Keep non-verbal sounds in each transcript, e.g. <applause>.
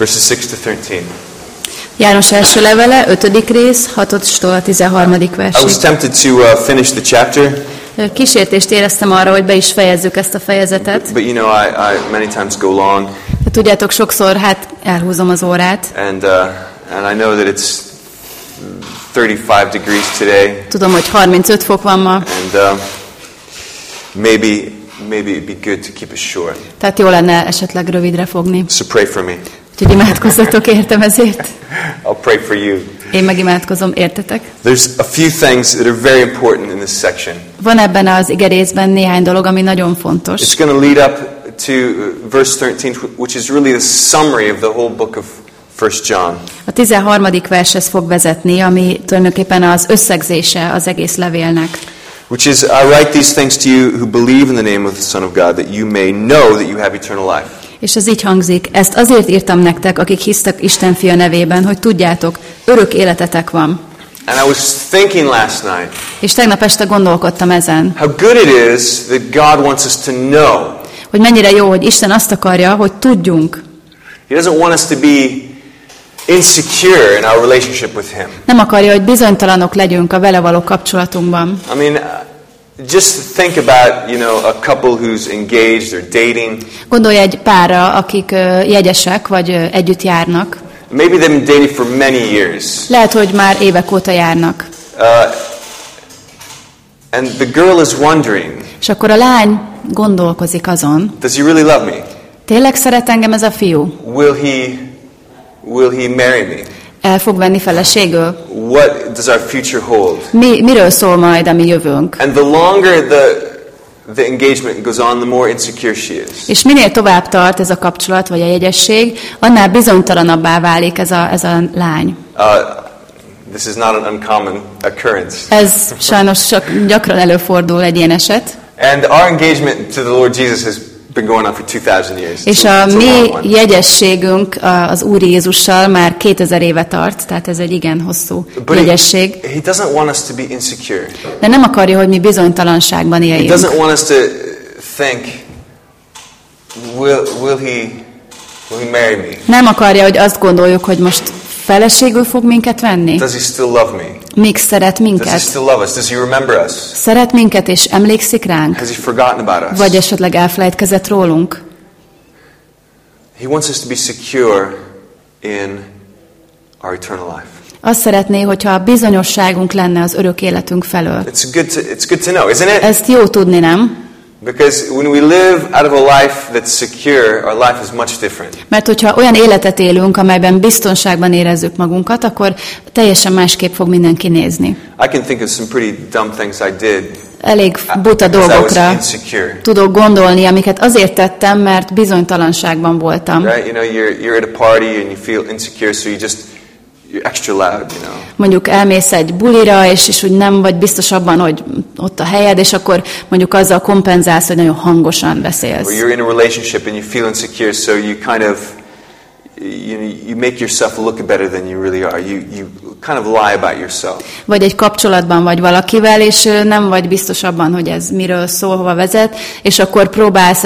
verses 6 to 13. János első levele, 5. rész, 6-tól a 13. I was versig. tempted to uh, finish the chapter, Kísértést éreztem arra, hogy be is fejezzük ezt a fejezetet. but you know, I, I many times go long, De tudjátok, sokszor hát elhúzom az órát. and uh, and I know that it's 35 degrees today, Tudom, hogy 35 fok van ma, and uh, maybe maybe it'd be good to keep it short. tehát jó lenne esetleg rövidre fogni. So pray for me. Úgyhogy imádkozzatok értem ezért. I'll pray for you. Én meg imádkozom, értetek? There's a few things that are very important in this section. Van ebben az igerészben néhány dolog, ami nagyon fontos. It's going to lead up to uh, verse 13, which is really the summary of the whole book of 1 John. A 13. vershez fog vezetni, ami tulajdonképpen az összegzése az egész levélnek. Which is, I write these things to you who believe in the name of the Son of God, that you may know that you have eternal life. És ez így hangzik, ezt azért írtam nektek, akik hisztek Isten fia nevében, hogy tudjátok, örök életetek van. And I was thinking last night És tegnap este gondolkodtam ezen, how good it is that God wants us to know. hogy mennyire jó, hogy Isten azt akarja, hogy tudjunk. He doesn't want us to be insecure in our relationship with Him. Nem akarja, hogy bizonytalanok legyünk a vele való kapcsolatunkban. I mean, just think about, you know, a couple who's engaged or dating. Gondolj egy párra, akik jegyesek, vagy együtt járnak. Maybe they've been dating for many years. Lehet, hogy már évek óta járnak. Uh, and the girl is wondering, És akkor a lány gondolkozik azon, does he really love me? tényleg szeret engem ez a fiú? Will he, will he marry me? El fog venni feleségül? What does our future hold? Mi, miről szól majd a mi jövőnk? And the longer the, the engagement goes on, the more insecure she is. És minél tovább tart ez a kapcsolat, vagy a jegyesség, annál bizonytalanabbá válik ez a, ez a lány. Uh, this is not an uncommon occurrence. Ez sajnos csak gyakran előfordul egy ilyen eset. And our engagement to the Lord Jesus has been going on for 2000 years. És a mi jegyességünk az Úr Jézussal már 2000 éve tart, tehát ez egy igen hosszú But he, jegyesség. he doesn't want us to be insecure. De nem akarja, hogy mi bizonytalanságban He éljünk. doesn't want us to think, will, will, he, will he marry me? Nem akarja, hogy azt gondoljuk, hogy most feleségül fog minket venni. Does he still love me? Még szeret Does he minket. still love us? Does he remember us? Szeret minket és emlékszik ránk? Has he forgotten about us? Vagy esetleg elfelejtkezett rólunk? He wants us to be secure in our eternal life. Azt szeretné, hogyha bizonyosságunk lenne az örök életünk felől. It's good to, it's good to know, isn't it? Ezt jó tudni, nem? Because when we live out of a life that's secure, our life is much different. Mert hogyha olyan életet élünk, amelyben biztonságban érezzük magunkat, akkor teljesen másképp fog mindenki nézni. I can think of some pretty dumb things I did Elég buta I was dolgokra tudok gondolni, amiket azért tettem, mert bizonytalanságban voltam. Right? You know, you're, you're at a party and you feel insecure, so you just, extra loud, you know. Mondjuk elmész egy bulira, és, és úgy nem vagy biztos abban, hogy ott a helyed, és akkor mondjuk azzal kompenzálsz, hogy nagyon hangosan Or beszélsz. you're in a relationship and you feel insecure, so you kind of, you, you make yourself look better than you really are. You, you kind of lie about yourself. Vagy egy kapcsolatban vagy valakivel, és nem vagy biztos abban, hogy ez miről szól, hova vezet, és akkor próbálsz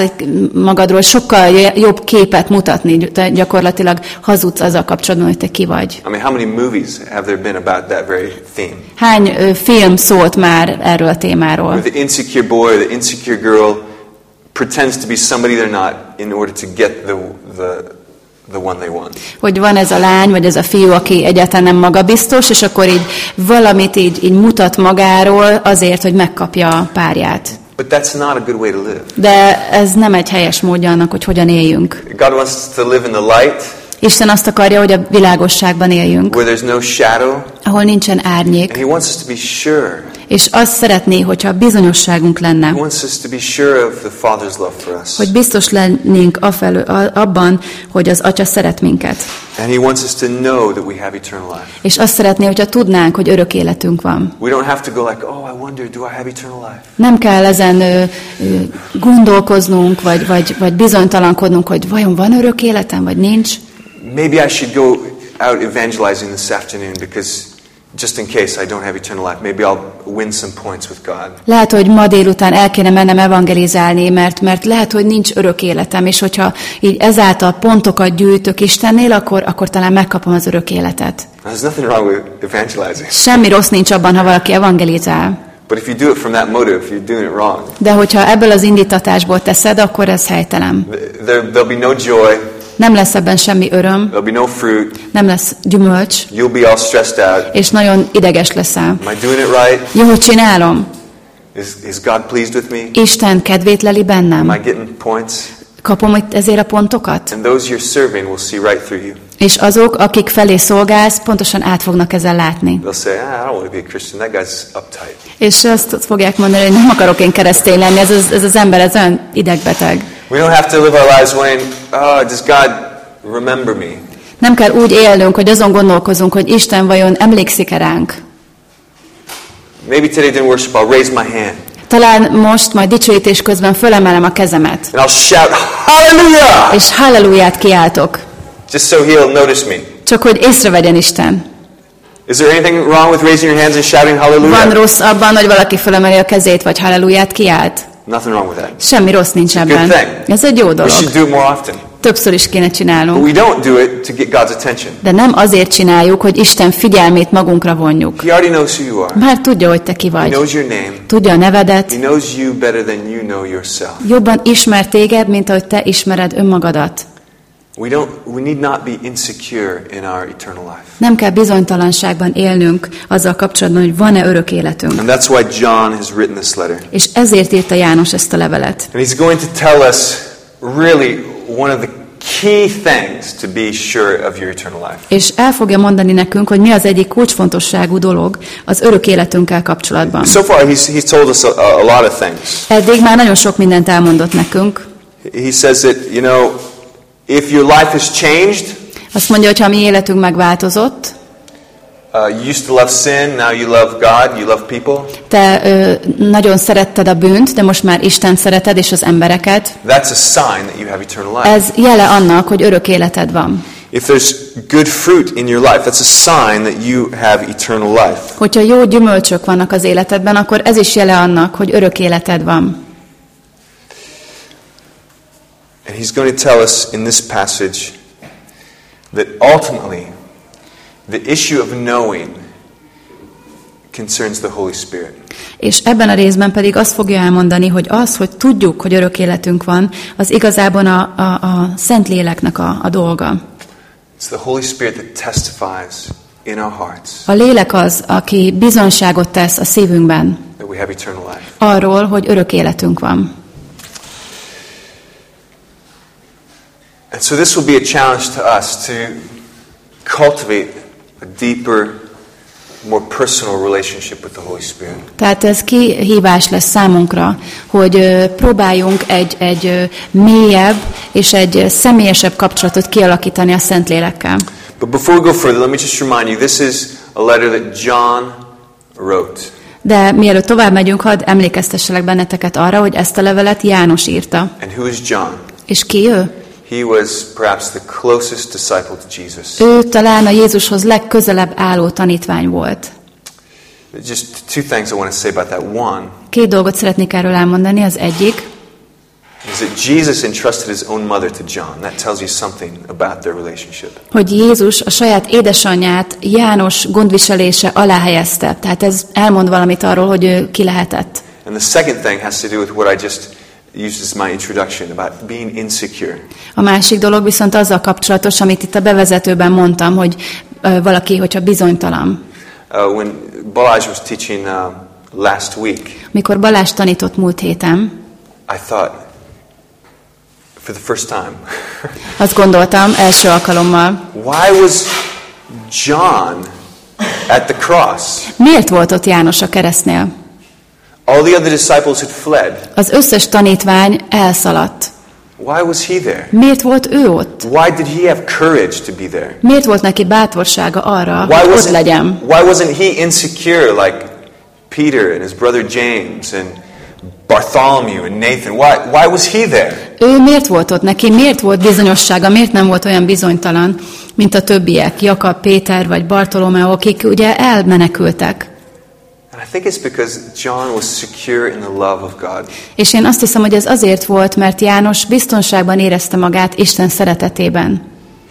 magadról sokkal jobb képet mutatni, te gyakorlatilag hazudsz azzal kapcsolatban, hogy te ki vagy. I mean, how many movies have there been about that very theme? Hány film szólt már erről a témáról? Where the insecure boy the insecure girl pretends to be somebody they're not in order to get the, the, the one they want. Hogy van ez a lány, vagy ez a fiú, aki egyáltalán nem magabiztos, és akkor így valamit így, így mutat magáról azért, hogy megkapja a párját. But that's not a good way to live. De ez nem egy helyes módja annak, hogy hogyan éljünk. God wants us to live in the light Isten azt akarja, hogy a világosságban éljünk, where there's no shadow, ahol nincsen and árnyék, He wants us to be sure. És azt szeretné, hogyha bizonyosságunk lenne, hogy biztos lennénk afelő, abban, hogy az Atya szeret minket. És azt szeretné, hogyha tudnánk, hogy örök életünk van. Nem kell ezen ö, ö, gondolkoznunk, vagy, vagy, vagy bizonytalankodnunk, hogy vajon van örök életem, vagy nincs. Maybe I should go out evangelizing this afternoon because just in case I don't have eternal life, maybe I'll win some points with God. Lehet, hogy ma délután el kéne mennem evangelizálni, mert, mert lehet, hogy nincs örök életem, és hogyha így ezáltal pontokat gyűjtök Istennél, akkor, akkor talán megkapom az örök életet. There's nothing wrong with evangelizing. Semmi rossz nincs abban, ha valaki evangelizál. But if you do it from that motive, you're doing it wrong. De hogyha ebből az indítatásból teszed, akkor ez helytelen. There, there'll be no joy, Nem lesz ebben semmi öröm, there'll be no fruit, nem lesz gyümölcs, you'll be all stressed out. és nagyon ideges leszel. Am I doing it right? Jó, csinálom. Is, is God pleased with me? Isten kedvét leli Am bennem. I getting points? Kapom ezért a pontokat? And those you're serving will see right through you. És azok, akik felé szolgálsz, pontosan át fognak ezzel látni. Say, ah. És azt fogják mondani, hogy nem akarok én keresztény lenni, ez az, ez az ember, ez olyan idegbeteg. We don't have to live our lives weighing, oh, does God remember me? Nem kell úgy élnünk, hogy azon gondolkozunk, hogy Isten vajon emlékszik-e ránk. Maybe today during worship I'll raise my hand Talán most majd dicsőítés közben fölemelem a kezemet, and I'll shout, Hallelujah! és halleluját kiáltok, Just so he'll notice me. csak hogy észrevegyen Isten. Is there anything wrong with raising your hands and shouting Van hallelujah? rossz abban, hogy valaki fölemeli a kezét, vagy halleluját kiált? Nothing wrong with that. Semmi rossz nincs ebben. Ez egy jó We dolog. should do it more often. Többször is kéne But csinálnunk. we don't do it to get God's attention. De nem azért csináljuk, hogy Isten figyelmét magunkra vonjuk. He already knows who you are. Már tudja, hogy te ki He vagy. knows your name. Tudja a nevedet, He knows you better than you know yourself. jobban ismer téged, mint ahogy te ismered önmagadat. We don't we need not be insecure in our eternal life. Nem kell bizonytalanságban élnünk azzal kapcsolatban, hogy van-e örök életünk. And that's why John has written this letter. És ezért írta János ezt a levelet. And he's going to tell us really one of the key things to be sure of your eternal life. És el fogja mondani nekünk, hogy mi az egyik kulcsfontosságú dolog az örök életünkkel kapcsolatban. So far, he's, he's told us a, a lot of things. Eddig már nagyon sok mindent elmondott nekünk. He says that, you know, if your life has changed, Azt mondja, hogy ha mi életünk megváltozott, uh, you used to love sin, now you love God, you love people, te ö, nagyon szeretted a bűnt, de most már Isten szereted és az embereket, that's a sign that you have eternal life. ez jele annak, hogy örök életed van. If there's good fruit in your life, that's a sign that you have eternal life. Hogyha jó gyümölcsök vannak az életedben, akkor ez is jele annak, hogy örök életed van. And he's going to tell us in this passage that ultimately the issue of knowing concerns the Holy Spirit. És ebben a részben pedig azt fogja elmondani, hogy az, hogy tudjuk, hogy örök életünk van, az igazából a, a, a Szentléleknek a, a dolga. It's the Holy Spirit that testifies in our hearts A lélek az, aki bizonságot tesz a szívünkben that we have eternal life. arról, hogy örök életünk van. And so this will be a challenge to us to cultivate a deeper, more personal relationship with the Holy Spirit. Tehát ez kihívás lesz számunkra, hogy próbáljunk egy, egy mélyebb és egy személyesebb kapcsolatot kialakítani a Szentlélekkel. But before we go further, let me just remind you this is a letter that John wrote. De mielőtt tovább megyünk, hadd emlékeztesselek benneteket arra, hogy ezt a levelet János írta. And who is John? És ki ő? He was perhaps the closest disciple to Jesus. Ő talán a Jézushoz legközelebb álló tanítvány volt. Just two things I want to say about that. One Két dolgot szeretnék erről elmondani. Az egyik, is that Jesus entrusted his own mother to John. That tells you something about their relationship. hogy Jézus a saját édesanyját János gondviselése alá helyezte. Tehát ez elmond valamit arról, hogy ő ki lehetett. And the second thing has to do with what I just used as my introduction about being insecure. A másik dolog viszont azzal kapcsolatos, amit itt a bevezetőben mondtam, hogy ö, valaki, hogyha bizonytalan. Uh, when Balaj was teaching uh, last week, Mikor Balázs tanított múlt héten, I thought, for the first time, <laughs> azt gondoltam első alkalommal, why was John at the cross? miért volt ott János a keresztnél? All the other disciples had fled. Az összes tanítvány elszaladt. Why was he there? Miért volt ő ott? Why did he have courage to be there? Miért volt neki bátorsága arra, Why hogy ott legyen? why wasn't he insecure like Peter and his brother James and Bartholomew and Nathan. Why, why was he there? Ő miért volt ott neki? Miért volt bizonyossága? Miért nem volt olyan bizonytalan, mint a többiek? Jakab, Péter vagy Bartolomeo, akik ugye elmenekültek. And I think it's because John was secure in the love of God. És én azt hiszem, hogy ez azért volt, mert János biztonságban érezte magát Isten szeretetében.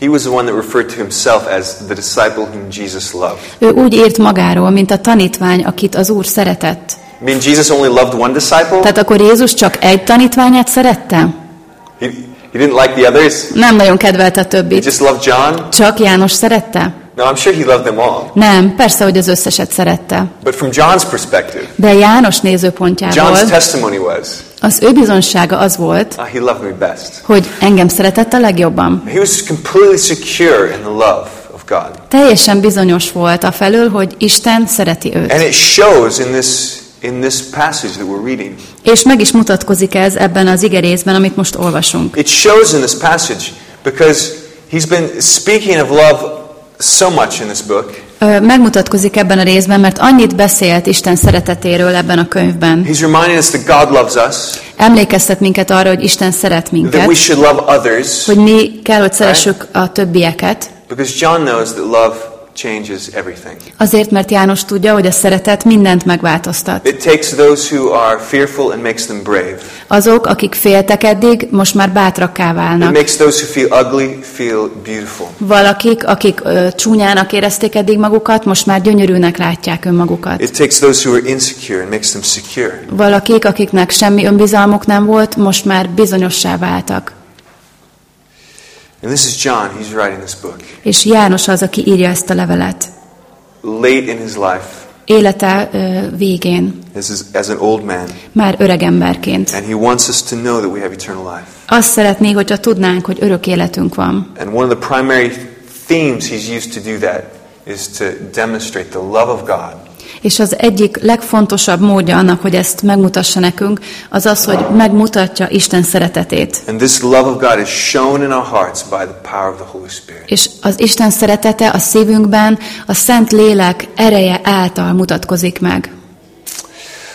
He was the one that referred to himself as the disciple whom Jesus loved. Ő úgy írt magáról, mint a tanítvány, akit az Úr szeretett. I mean, Jesus only loved one disciple? Tehát akkor Jézus csak egy tanítványát szerette? He, he didn't like the others? Nem nagyon kedvelte a He többit. just loved John? Csak János szerette? No, I'm sure he loved them all. Nem, persze, hogy az összeset szerette. But from John's perspective, De János nézőpontjából John's testimony was, az ő bizonsága az volt, "Ah, he loved me best. hogy engem szeretett a legjobban. He was completely secure in the love of God. Teljesen bizonyos volt a felől, hogy Isten szereti őt. And it shows in this, in this passage that we're reading. És meg is mutatkozik ez ebben az igerészben, amit most olvasunk. It shows in this passage because he's been speaking of love so much in this book. Megmutatkozik ebben a részben, mert annyit beszélt Isten szeretetéről ebben a könyvben. He's reminding us that God loves us, Emlékeztet minket arra, hogy Isten szeret that we minket, should love others, hogy mi kell, hogy szeressük a többieket, because John knows that love changes everything. azért, mert János tudja, hogy a szeretet mindent megváltoztat. It takes those who are fearful and makes them brave. Azok, akik féltek eddig, most már bátrakká It válnak. makes those who feel ugly feel beautiful. Valakik, akik ö, csúnyának érezték eddig magukat, most már gyönyörűnek látják önmagukat. It takes those who are insecure and makes them secure. Valakik, akiknek semmi önbizalmuk nem volt, most már bizonyossá váltak. And this is John, he's writing this book. És János az, aki írja ezt a levelet. Late in his life, Élete ö, végén, as, as an old man, már öreg emberként. and he wants us to know that we have eternal life. Azt szeretné, hogyha tudnánk, hogy örök életünk van. And one of the primary themes he's used to do that is to demonstrate the love of God És az egyik legfontosabb módja annak, hogy ezt megmutassa nekünk, az az, hogy megmutatja Isten szeretetét. And this love of God is shown in our hearts by the power of the Holy Spirit. És az Isten szeretete a szívünkben a Szent Lélek ereje által mutatkozik meg.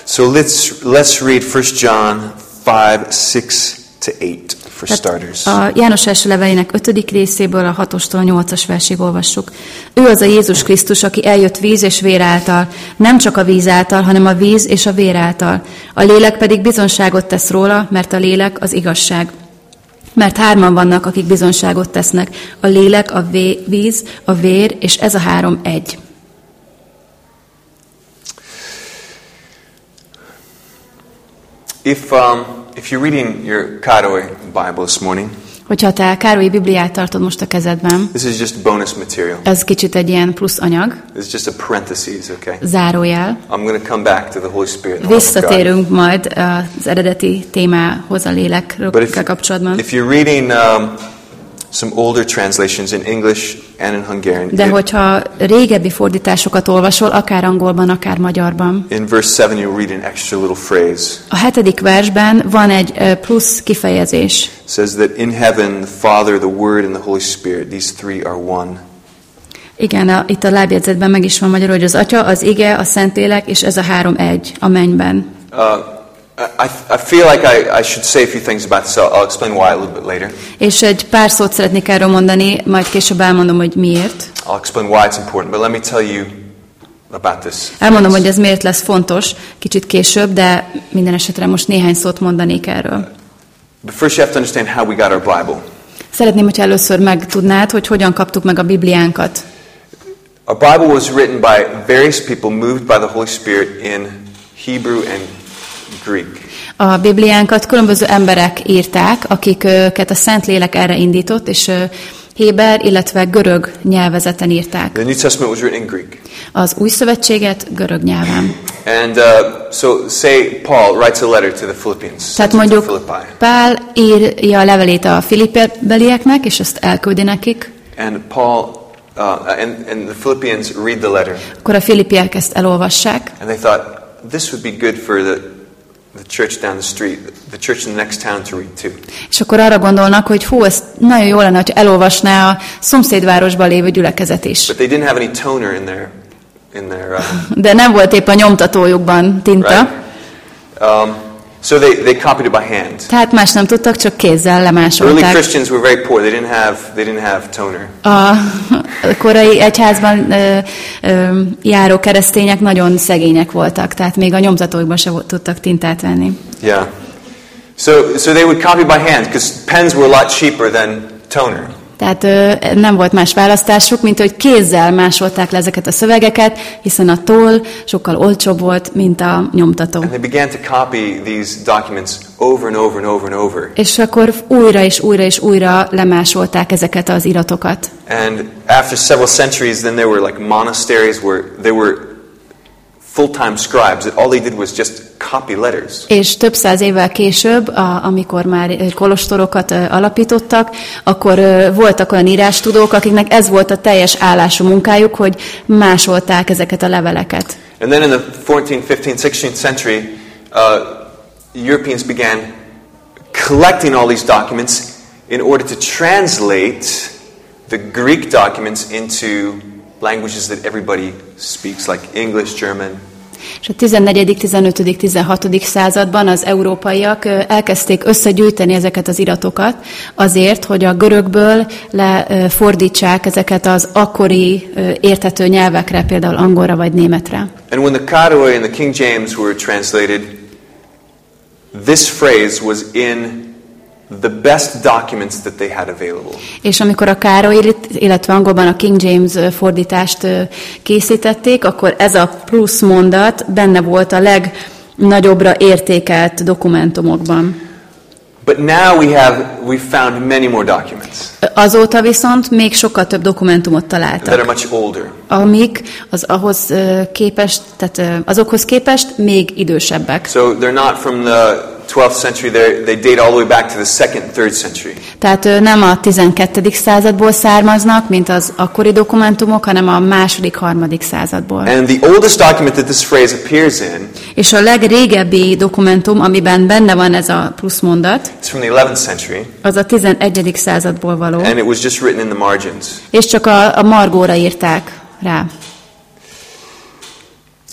So let's let's read 1 John 5, 6 to 8 for starters. A János első levelének ötödik részéből a 6-tól 8-as versig olvassuk. Ő az a Jézus Krisztus, aki eljött víz és vér által, nem csak a víz által, hanem a víz és a vér által. A lélek pedig bizonságot tesz róla, mert a lélek az igazság. Mert hárman vannak, akik bizonságot tesznek. A lélek, a vé- víz, a vér, és ez a három egy. If um, if you're reading your Karoi Bible this morning, Hogyha te Károlyi Bibliát tartod most a kezedben, this is just bonus material. ez kicsit egy ilyen plusz anyag, This is just a parentheses, okay? zárójel. I'm going to come back to the Holy Spirit. the. Visszatérünk majd az eredeti témához a lélekről kapcsolatban. if you're reading um, some older translations in English and in Hungarian, De hogyha régebbi fordításokat olvasol, akár angolban, akár magyarban, in verse 7 you'll read an extra little phrase. a hetedik versben van egy plusz kifejezés. It says that in heaven the Father, the Word, and the Holy Spirit, these three are one. Igen, a, itt a lábjegyzetben meg is van magyarul, hogy az Atya, az Ige, a Szentlélek, és ez a három egy a mennyben. Uh, I, I feel like I, I should say a few things about this. I'll, I'll explain why a little bit later. És egy pár szót szeretnék erről mondani, majd később elmondom, hogy miért. I'll explain why it's important, but let me tell you about this. Elmondom, hogy ez miért lesz fontos kicsit később, de minden esetre most néhány szót mondanék erről. But first, you have to understand how we got our Bible. Szeretném, hogy először megtudnád, hogy hogyan kaptuk meg a Bibliánkat. Our Bible was written by various people moved by the Holy Spirit in Hebrew and Greek. A Bibliánkat különböző emberek írták, akiket a Szentlélek erre indított, és Héber, illetve görög nyelvezeten írták. The New Testament was written in Greek. Az új szövetséget görög nyelven. And uh, so, say Paul writes a letter to the Philippians, Tehát mondjuk Pál írja a levelét a Filippebelieknek, és azt elküldi nekik, and Paul uh, and, and the Philippians read the letter, akkor a filippiek ezt elolvassák, and they thought this would be good for the the church down the street, the church in the next town to read too. és akkor arra gondolnak, hogy hú, ez nagyon jó lenne, hogy elolvasná a szomszédvárosban lévő gyülekezet is. But they didn't have any toner in their in their uh, <laughs> De nem volt épp a nyomtatójukban tinta. right. Um, So they, they copied it by hand. Tehát más nem tudtak, csak kézzel Early lemásolták. Christians were very poor. They didn't have, they didn't have toner. A korai egyházban ö, ö, járó keresztények nagyon szegények voltak, tehát még a nyomtatóikban se tudtak tintát venni. Yeah. So, so they would copy by hand because pens were a lot cheaper than toner. Tehát nem volt más választásuk, mint hogy kézzel másolták le ezeket a szövegeket, hiszen a toll sokkal olcsóbb volt, mint a nyomtató. And they began to copy these documents over and over and over and over. És akkor újra és újra és újra lemásolták ezeket az iratokat. And after several centuries, then there were like monasteries where there were full-time scribes that all they did was just copy letters. És több száz évvel később, a, amikor már kolostorokat alapítottak, akkor voltak olyan írástudók, akiknek ez volt a teljes állású munkájuk, hogy másolták ezeket a leveleket. And then in the 14th, 15th, 16th century, uh, Europeans began collecting all these documents in order to translate the Greek documents into languages that everybody speaks, like English, German. És a 14., 15., 16. században az európaiak elkezdték összegyűjteni ezeket az iratokat azért, hogy a görögből lefordítsák ezeket az akkori ö, érthető nyelvekre, például angolra vagy németre. And when the Karoy and the King James were translated, this phrase was in the best documents that they had available. És amikor a Károly, illetve angolban a King James fordítást készítették, akkor ez a plusz mondat benne volt a legnagyobbra értékelt dokumentumokban. But now we have we found many more documents Azóta viszont még sokkal több dokumentumot that are találtak, much older. amik az ahhoz képest, tehát azokhoz képest még idősebbek. So they're not from the 12th century, they date all the way back to the second, third century. Tehát nem a 12. századból származnak, mint az akkori dokumentumok, hanem a második, harmadik századból. And the oldest document that this phrase appears in És a legrégebbi dokumentum, amiben benne van ez a pluszmondat, is from the 11th century, az a 11. századból való, and it was just written in the margins. és csak a, a margóra írták rá.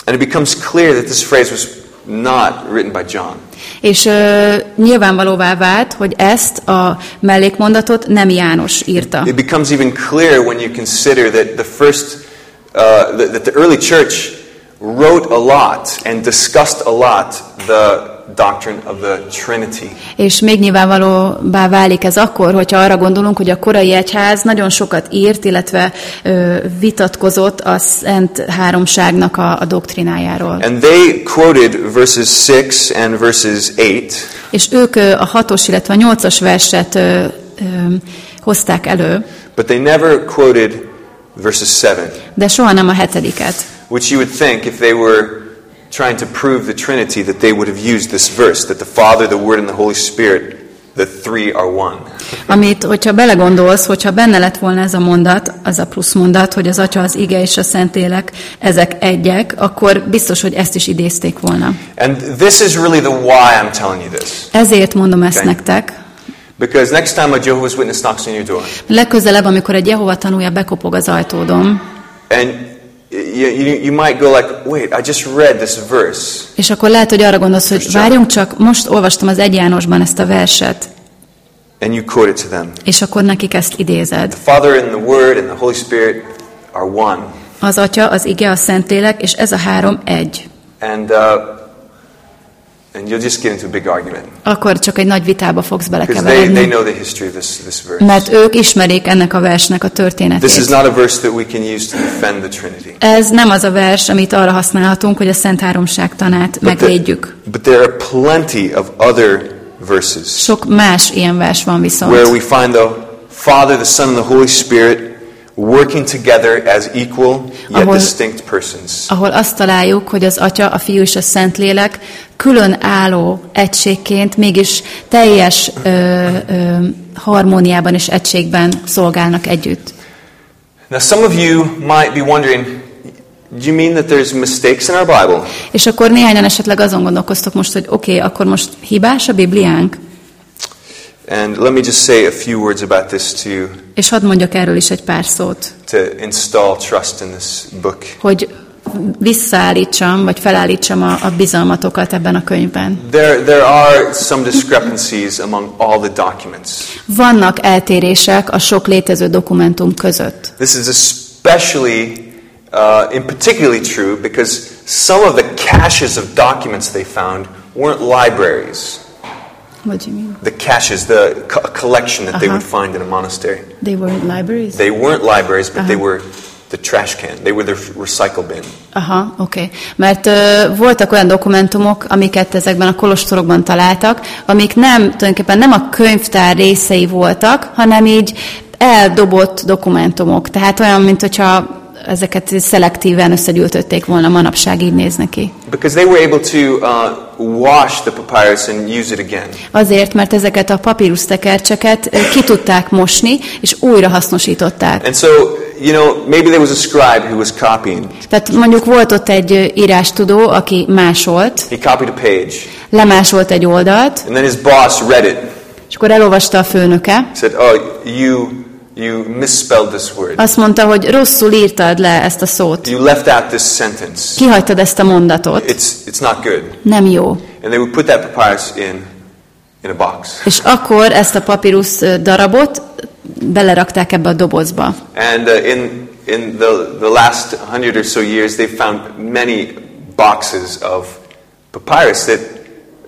And it becomes clear that this phrase was not written by John. És ö, nyilvánvalóvá vált, hogy ezt a mellékmondatot nem János írta. It becomes even clearer when you consider that the first, uh, that, the early church wrote a lot and discussed a lot the doctrine of the Trinity. És még nyilvánvalóbbá válik ez akkor, hogyha arra gondolunk, hogy a korai egyház nagyon sokat írt, illetve ö, vitatkozott a Szent Háromságnak a, a doktrinájáról. And they quoted verses 6 and verses 8 És ők ö, a hatos, illetve a nyolcas verset ö, ö, hozták elő, But they never quoted verses 7, de soha nem a hetediket. which you would think if they were trying to prove the Trinity that they would have used this verse that the Father, the Word, and the Holy Spirit, the three are one. Amit, hogyha belegondolsz, hogyha benne lett volna ez a mondat, az a plusz mondat, hogy az Atya, az Ige és a Szentlélek, ezek egyek, akkor biztos, hogy ezt is idézték volna. And this is really the why I'm telling you this. Ezért mondom ezt Okay. nektek. Because next time a Jehovah's Witness knocks on your door, Legközelebb, amikor egy Jehova tanúja bekopog az ajtódom, and you, you, might go like, wait, I just read this verse. és akkor lehet, hogy arra gondolsz, hogy várjunk csak, most olvastam az egy Jánosban ezt a verset, And you quote it to them. és akkor nekik ezt idézed. The Father and the Word and the Holy Spirit are one. Az Atya, az Ige, a Szentlélek, és ez a három egy. And, uh, and you'll just get into a big argument. Akkor csak egy nagy vitába fogsz Because they, they belekeveredni. know the history of this, this verse. Mert ők ismerik ennek a versnek a This is történetét. not a verse that we can use to defend the Trinity. Ez nem az a vers, amit arra használhatunk, hogy a Szent Háromság tanát But, the- megvédjük. but there are plenty of other verses Sok más ilyen vers van where viszont. we find the Father, the Son, and the Holy Spirit working together as equal yet Ahol- distinct persons. ahol azt találjuk, hogy az Atya, a Fiú és a Szentlélek külön álló egységként, mégis teljes ö, ö, harmóniában és egységben szolgálnak együtt. Now, some of you might be wondering, do you mean that there's mistakes in our Bible? És akkor néhányan esetleg azon gondolkoztok most, hogy oké, okay, akkor most hibás a Bibliánk? And let me just say a few words about this to, És hadd mondjak erről is egy pár szót, to install trust in this book. hogy visszaállítsam, vagy felállítsam a, a bizalmatokat ebben a könyvben. There, there are some discrepancies among all the documents. Vannak eltérések a sok létező dokumentum között. This is especially, uh, in particularly true because some of the caches of documents they found weren't libraries. What do you mean? The caches, the co- collection that they Uh-huh. would find in a monastery. They weren't libraries? They weren't libraries, but they Uh-huh. were the trash can. They were the recycle bin. Aha, oké. Okay. Mert ö, voltak olyan dokumentumok, amiket ezekben a kolostorokban találtak, amik nem, tulajdonképpen nem a könyvtár részei voltak, hanem így eldobott dokumentumok. Tehát olyan, mint hogyha ezeket szelektíven összegyűjtötték volna, manapság így néz neki. Because they were able to uh, wash the papyrus and use it again. Azért, mert ezeket a papírusztekercseket ö, ki tudták mosni, és újra hasznosították. And so, you know, maybe there was a scribe who was copying. Tehát mondjuk volt ott egy írástudó, aki másolt, He copied a page, lemásolt egy oldalt, and then his boss read it. és akkor elolvasta a főnöke, He said, "Oh, you you misspelled this word. azt mondta, hogy rosszul írtad le ezt a szót. You left out this sentence. Kihagytad ezt a mondatot. It's it's not good." Nem jó. And they would put that papyrus in in a box. És akkor ezt a papírusz ö, darabot belerakták ebbe a dobozba. And uh, in in the the last hundred or so years, they've found many boxes of papyrus that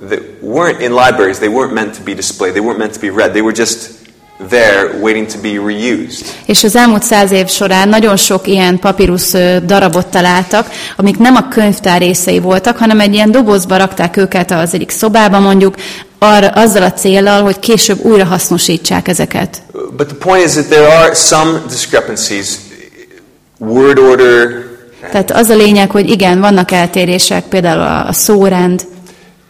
that weren't in libraries. They weren't meant to be displayed. They weren't meant to be read. They were just there waiting to be reused. És az elmúlt száz év során nagyon sok ilyen papírusz ö, darabot találtak, amik nem a könyvtár részei voltak, hanem egy ilyen dobozba rakták őket az egyik szobába mondjuk, arra, azzal a céllal, hogy később újra hasznosítsák ezeket. But the point is that there are some discrepancies, word order, Tehát az a lényeg, hogy igen, vannak eltérések, például a, a szórend,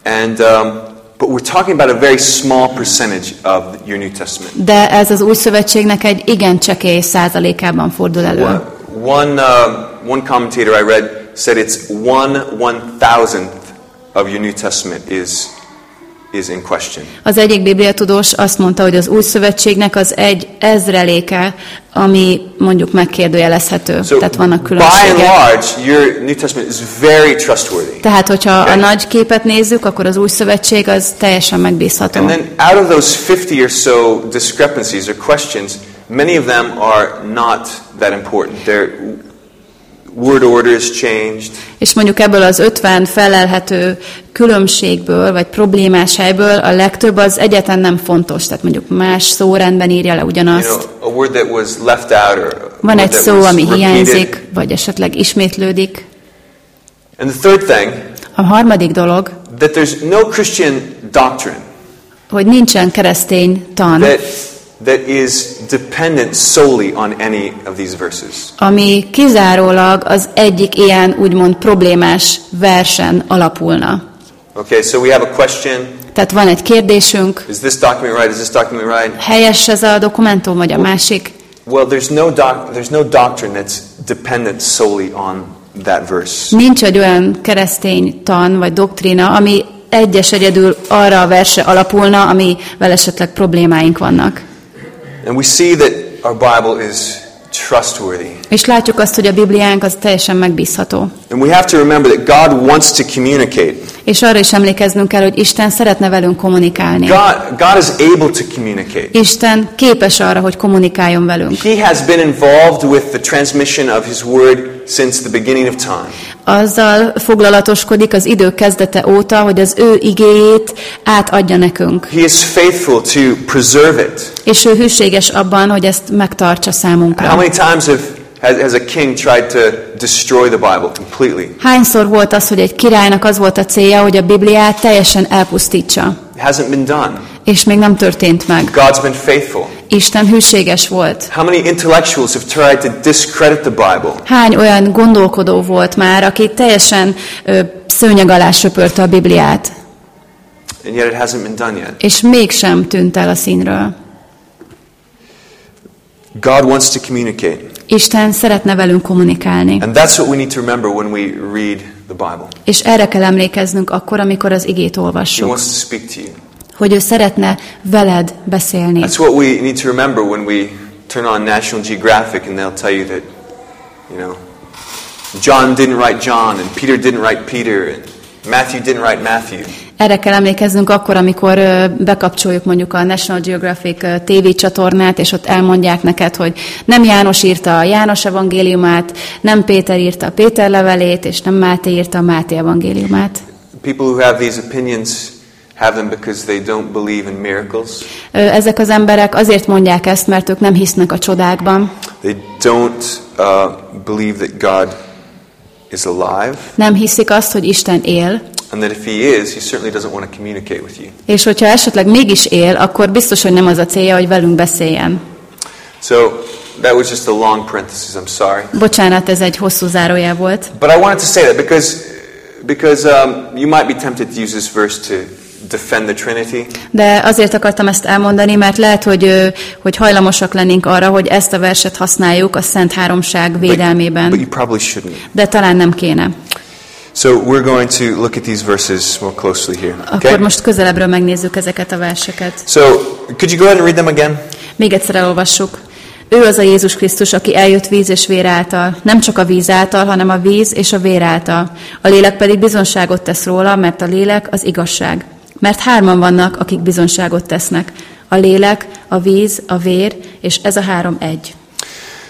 and um, but we're talking about a very small percentage of your New Testament. de ez az új szövetségnek egy igen csekély százalékában fordul elő. One, one, uh, one commentator I read said it's one one thousandth of your New Testament is is in question. Az egyik bibliatudós azt mondta, hogy az új szövetségnek az egy ezreléke, ami mondjuk megkérdőjelezhető. So Tehát vannak by and különbségek. large, your New Testament is very trustworthy. Tehát, hogyha a nagy képet nézzük, akkor az új szövetség az teljesen megbízható. And then out of those 50 or so discrepancies or questions, many of them are not that important. Their word order is changed. És mondjuk ebből az 50 felelhető különbségből, vagy problémás helyből a legtöbb az egyetlen nem fontos. Tehát mondjuk más szórendben írja le You ugyanazt. know, a word that was left out or Van egy szó, ami repeated. hiányzik, vagy esetleg ismétlődik. And the third thing, A harmadik dolog, that there's no Christian doctrine hogy nincsen keresztény tan, that, that is dependent solely on any of these verses. ami kizárólag az egyik ilyen úgymond problémás versen alapulna. Okay, so we have a question. Tehát van egy kérdésünk, Is this document right? Is this document right? helyes ez a dokumentum, vagy a másik? Well, there's no, doc- there's no doctrine that's dependent solely on that verse. Nincs egy olyan keresztény tan vagy doktrína, ami egyes egyedül arra a verse alapulna, amivel esetleg problémáink vannak. And we see that our Bible is trustworthy. És látjuk azt, hogy a Bibliánk az teljesen megbízható. And we have to remember that God wants to communicate. És arra is emlékeznünk kell, hogy Isten szeretne velünk kommunikálni. God, God is able to communicate. Isten képes arra, hogy kommunikáljon velünk. He has been involved with the transmission of His Word since the beginning of time. Azzal foglalatoskodik az idő kezdete óta, hogy az ő igéjét átadja nekünk. He is faithful to preserve it. És ő hűséges abban, hogy ezt megtartsa How számunkra. many times have, has, a king tried to destroy the Bible completely? Hányszor volt az, hogy egy királynak az volt a célja, hogy a Bibliát teljesen elpusztítsa? It hasn't been done. És még nem történt meg. God's been faithful. Isten hűséges volt. How many intellectuals have tried to discredit the Bible? Hány olyan gondolkodó volt már, aki teljesen ö, szőnyeg alá söpörte a Bibliát, And yet it hasn't been done yet. és mégsem tűnt el a színről. God wants to communicate. Isten szeretne velünk kommunikálni. And that's what we need to remember when we read the Bible. És erre kell emlékeznünk akkor, amikor az igét He olvassuk. wants to speak to you. Hogy ő szeretne veled beszélni. That's what we need to remember when we turn on National Geographic and they'll tell you that, you know, John didn't write John, and Peter didn't write Peter, and Matthew didn't write Matthew. Erre kell emlékeznünk akkor, amikor bekapcsoljuk mondjuk a National Geographic TV csatornát, és ott elmondják neked, hogy nem János írta a János evangéliumát, nem Péter írta a Péter levelét, és nem Máté írta a Máté evangéliumát. People who have these opinions have them because they don't believe in miracles. Ezek az emberek azért mondják ezt, mert ők nem hisznek a csodákban, They don't uh, believe that God is alive, nem hiszik azt, hogy Isten él, and that if He is, He certainly doesn't want to communicate with you. és hogyha esetleg mégis él, akkor biztos, hogy nem az a célja, hogy velünk beszéljen. So that was just a long parenthesis. I'm sorry, Bocsánat, ez egy hosszú zárójel volt. but I wanted to say that because because um, you might be tempted to use this verse to defend the Trinity. De azért akartam ezt elmondani, mert lehet, hogy, hogy hajlamosak lennénk arra, hogy ezt a verset használjuk a Szent Háromság But, but védelmében. you probably shouldn't. De talán nem kéne. So we're going to look at these verses more closely here. Akkor Okay. most közelebbről megnézzük ezeket a verseket. So could you go ahead and read them again? Még egyszer elolvassuk. Ő az a Jézus Krisztus, aki eljött víz és vér által. Nem csak a víz által, hanem a víz és a vér által. A lélek pedig bizonságot tesz róla, mert a lélek az igazság. Mert hárman vannak, akik bizonságot tesznek. A lélek, a víz, a vér, és ez a három egy.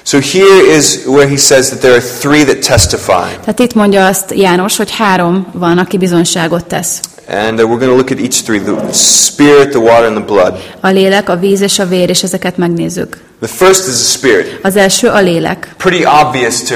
So here is where he says that there are three that testify. Tehát itt mondja azt János, hogy három van, aki bizonságot tesz. And uh, we're going to look at each three the spirit, the water, and the blood. A lélek, a víz és a vér, és ezeket megnézzük. The first is the spirit. Az első a lélek. Pretty obvious to,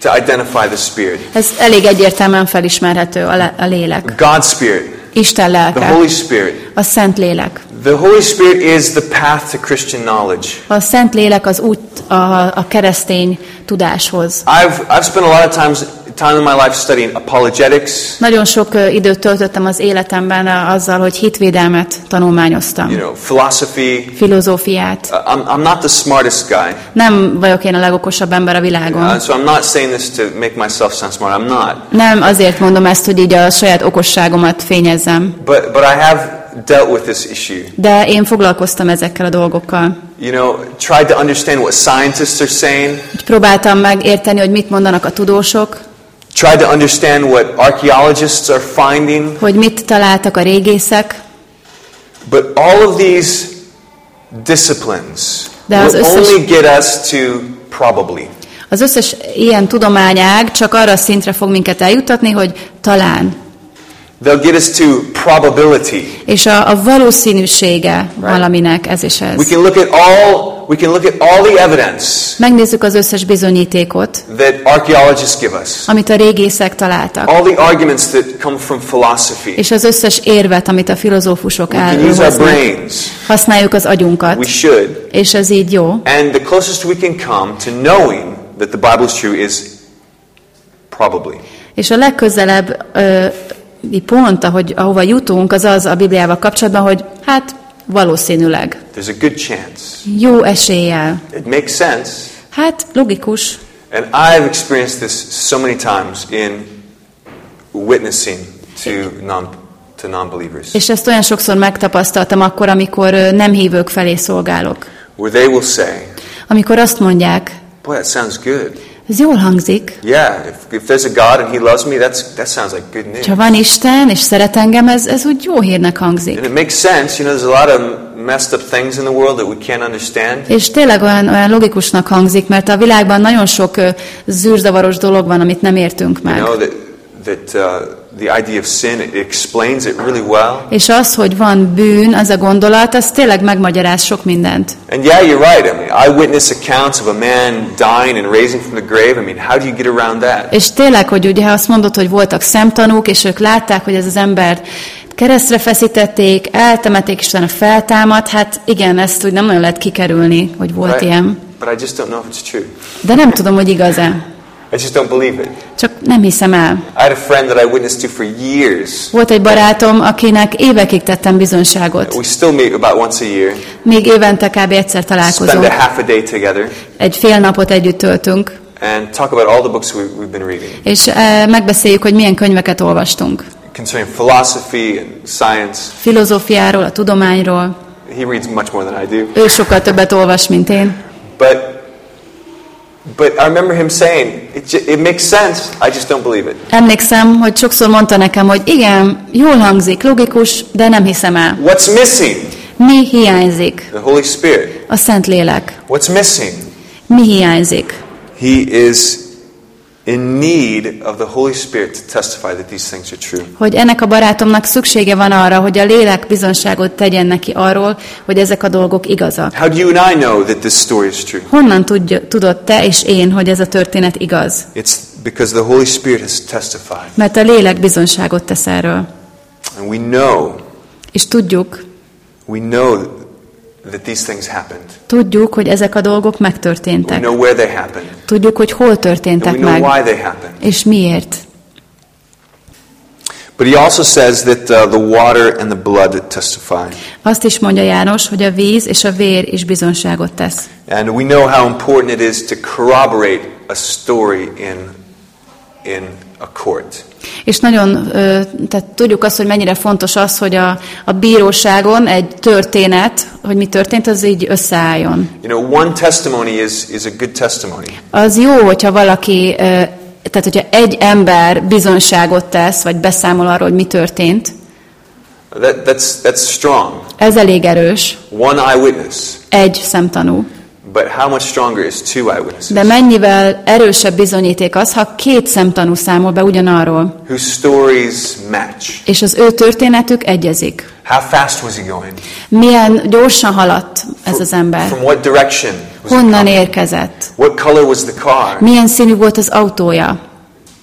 to identify the spirit. Ez elég egyértelműen felismerhető a, a lélek. God's spirit, Isten the lelke, Holy Spirit. a Szent Lélek. The Holy Spirit is the path to Christian knowledge. A Szent Lélek az út a, a keresztény tudáshoz. I've, I've spent a lot of times, time in my life studying apologetics, Nagyon sok időt töltöttem az életemben azzal, hogy hitvédelmet tanulmányoztam. you know, philosophy. Filozófiát. Uh, I'm, I'm not the smartest guy. Nem vagyok én a legokosabb ember a világon. Uh, so I'm not saying this to make myself sound smart. I'm not. Nem azért mondom ezt, hogy így a saját okosságomat fényezzem. But, but I have dealt with this issue. De én foglalkoztam ezekkel a dolgokkal. You know, tried to understand what scientists are saying, Úgy próbáltam meg érteni, hogy mit mondanak a tudósok, tried to understand what archaeologists are finding. hogy mit találtak a régészek, But all of these disciplines De az will összes- only get us to probably. Az összes ilyen tudományág csak arra a szintre fog minket eljutatni, hogy talán. They'll get us to probability. És a, a valószínűsége valaminek ez is ez. We can look at all we can look at all the evidence Megnézzük az összes bizonyítékot, that archaeologists give us. amit a régészek találtak, All the arguments that come from philosophy. és az összes érvet, amit a filozófusok We elhoznak. Használjuk az We agyunkat, should. és ez így jó. And the closest we can come to knowing that the Bible is true is probably. És a legközelebb ö, pont, ahogy, ahova jutunk, az az a Bibliával kapcsolatban, hogy hát valószínűleg, There's a good chance. jó eséllyel. It makes sense. Hát logikus. And I've experienced this so many times in witnessing to non to non-believers, És ezt olyan sokszor megtapasztaltam akkor, amikor nem hívők felé szolgálok. where they will say, Amikor azt mondják, "Boy, that sounds good. Ez jól hangzik, Yeah, if, if there's a God and He loves me, that's that sounds like good news." ha van Isten, és szeret engem, ez, ez úgy jó hírnek hangzik. And it makes sense. You know, there's a lot of messed up things in the world that we can't understand. És tényleg olyan, olyan logikusnak hangzik, mert a világban nagyon sok zűrzavaros dolog van, amit nem értünk You meg. know that that uh, the idea of sin it explains it really well. És az, hogy van bűn, az a gondolat, az tényleg megmagyaráz sok mindent. And yeah, you're right. I mean, eyewitness accounts of a man dying and raising from the grave. I mean, how do you get around that? És tényleg, hogy ugye azt mondod, hogy voltak szemtanúk, és ők látták, hogy ez az ember keresztre feszítették, eltemették, és utána feltámad, hát igen, ezt úgy nem nagyon lehet kikerülni, hogy volt I, ilyen. but I just don't know if it's true. De nem tudom, hogy igaz-e. I just don't believe it. Csak nem hiszem el. I had a friend that I witnessed to for years. Volt egy barátom, akinek évekig tettem bizonságot. We still meet about once a year, Még évente kb. egyszer spend találkozunk. a half a day together, Egy fél napot együtt töltünk, and talk about all the books we, we've been reading és eh, megbeszéljük, hogy milyen könyveket olvastunk. concerning philosophy and science. Filozófiáról, a tudományról. He reads much more than I do. Ő sokkal többet olvas, mint én. But But I remember him saying, it, it makes sense, I just don't believe it. Emlékszem, hogy sokszor mondta nekem, hogy igen, jól hangzik, logikus, de nem hiszem el. What's missing? Mi hiányzik? The Holy Spirit. A Szentlélek. What's missing? Mi hiányzik? He is in need of the Holy Spirit to testify that these things are true. Hogy ennek a barátomnak szüksége van arra, hogy a lélek bizonságot tegyen neki arról, hogy ezek a dolgok igazak. How do you and I know that this story is true? Honnan tudja, tudod te és én, hogy ez a történet igaz? It's because the Holy Spirit has testified. Mert a lélek bizonságot tesz erről. And we know, És tudjuk, we know that these things happened. tudjuk, hogy ezek a dolgok We megtörténtek. know where they happened. Tudjuk, hogy hol And we történtek know meg, why they happened. és miért. But he also says that uh, the water and the blood testify. Azt is mondja János, hogy a víz és a vér is bizonságot tesz. And we know how important it is to corroborate a story in, in a court. És nagyon, tehát tudjuk azt, hogy mennyire fontos az, hogy a, a bíróságon egy történet, hogy mi történt, az így összeálljon. You know, one testimony is, is a good testimony. Az jó, hogyha valaki, tehát hogyha egy ember bizonságot tesz, vagy beszámol arról, hogy mi történt, That, that's, that's strong. ez elég erős, One eyewitness. egy szemtanú. But how much stronger is two eyewitnesses? De mennyivel erősebb bizonyíték az, ha két szemtanú számol be ugyanarról, Whose stories match. és az ő történetük egyezik. How fast was he going? Milyen gyorsan haladt ez az ember? From what direction Honnan érkezett? What color was the car? Milyen színű volt az autója?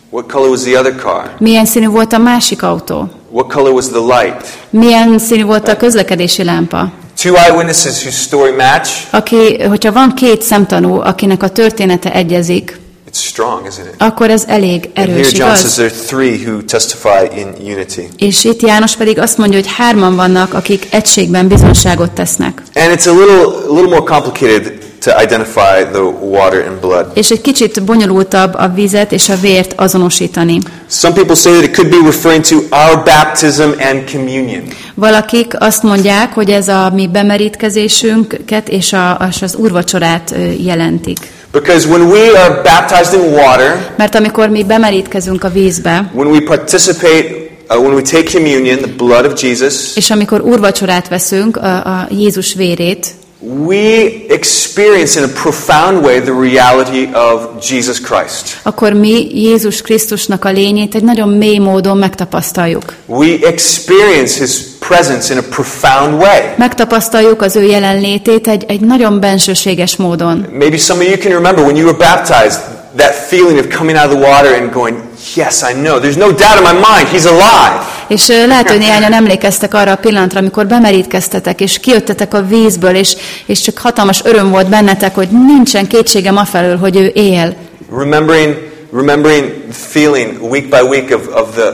What color was the other car? Milyen színű volt a másik autó? What color was the light? Milyen színű volt a közlekedési lámpa? Two eyewitnesses whose story match. Aki, hogyha van két szemtanú, akinek a története egyezik, It's strong, isn't it? akkor ez elég And here erős, John says igaz? there are three who testify in unity. És itt János pedig azt mondja, hogy hárman vannak, akik egységben bizonságot tesznek. And it's a little, a little more complicated to identify the water and blood. És egy kicsit bonyolultabb a vizet és a vért azonosítani. Some people say that it could be referring to our baptism and communion. Valakik azt mondják, hogy ez a mi bemerítkezésünket és, a, és az úrvacsorát jelentik. Because when we are baptized in water, Mert amikor mi bemerítkezünk a vízbe, when we participate, uh, when we take communion, the blood of Jesus, és amikor úrvacsorát veszünk, a, a Jézus vérét, we experience in a profound way the reality of Jesus Christ. akkor mi Jézus Krisztusnak a lényét egy nagyon mély módon megtapasztaljuk. We experience his presence in a profound way. Megtapasztaljuk az ő jelenlétét egy, egy nagyon bensőséges módon. Maybe some of you can remember when you were baptized, that feeling of coming out of the water and going, Yes, I know. There's no doubt in my mind. He's alive. És lehet, hogy néhányan <laughs> emlékeztek arra a pillanatra, amikor bemerítkeztetek, és kijöttetek a vízből, és, és csak hatalmas öröm volt bennetek, hogy nincsen kétségem afelől, hogy ő él. Remembering, remembering the feeling week by week of, of, the,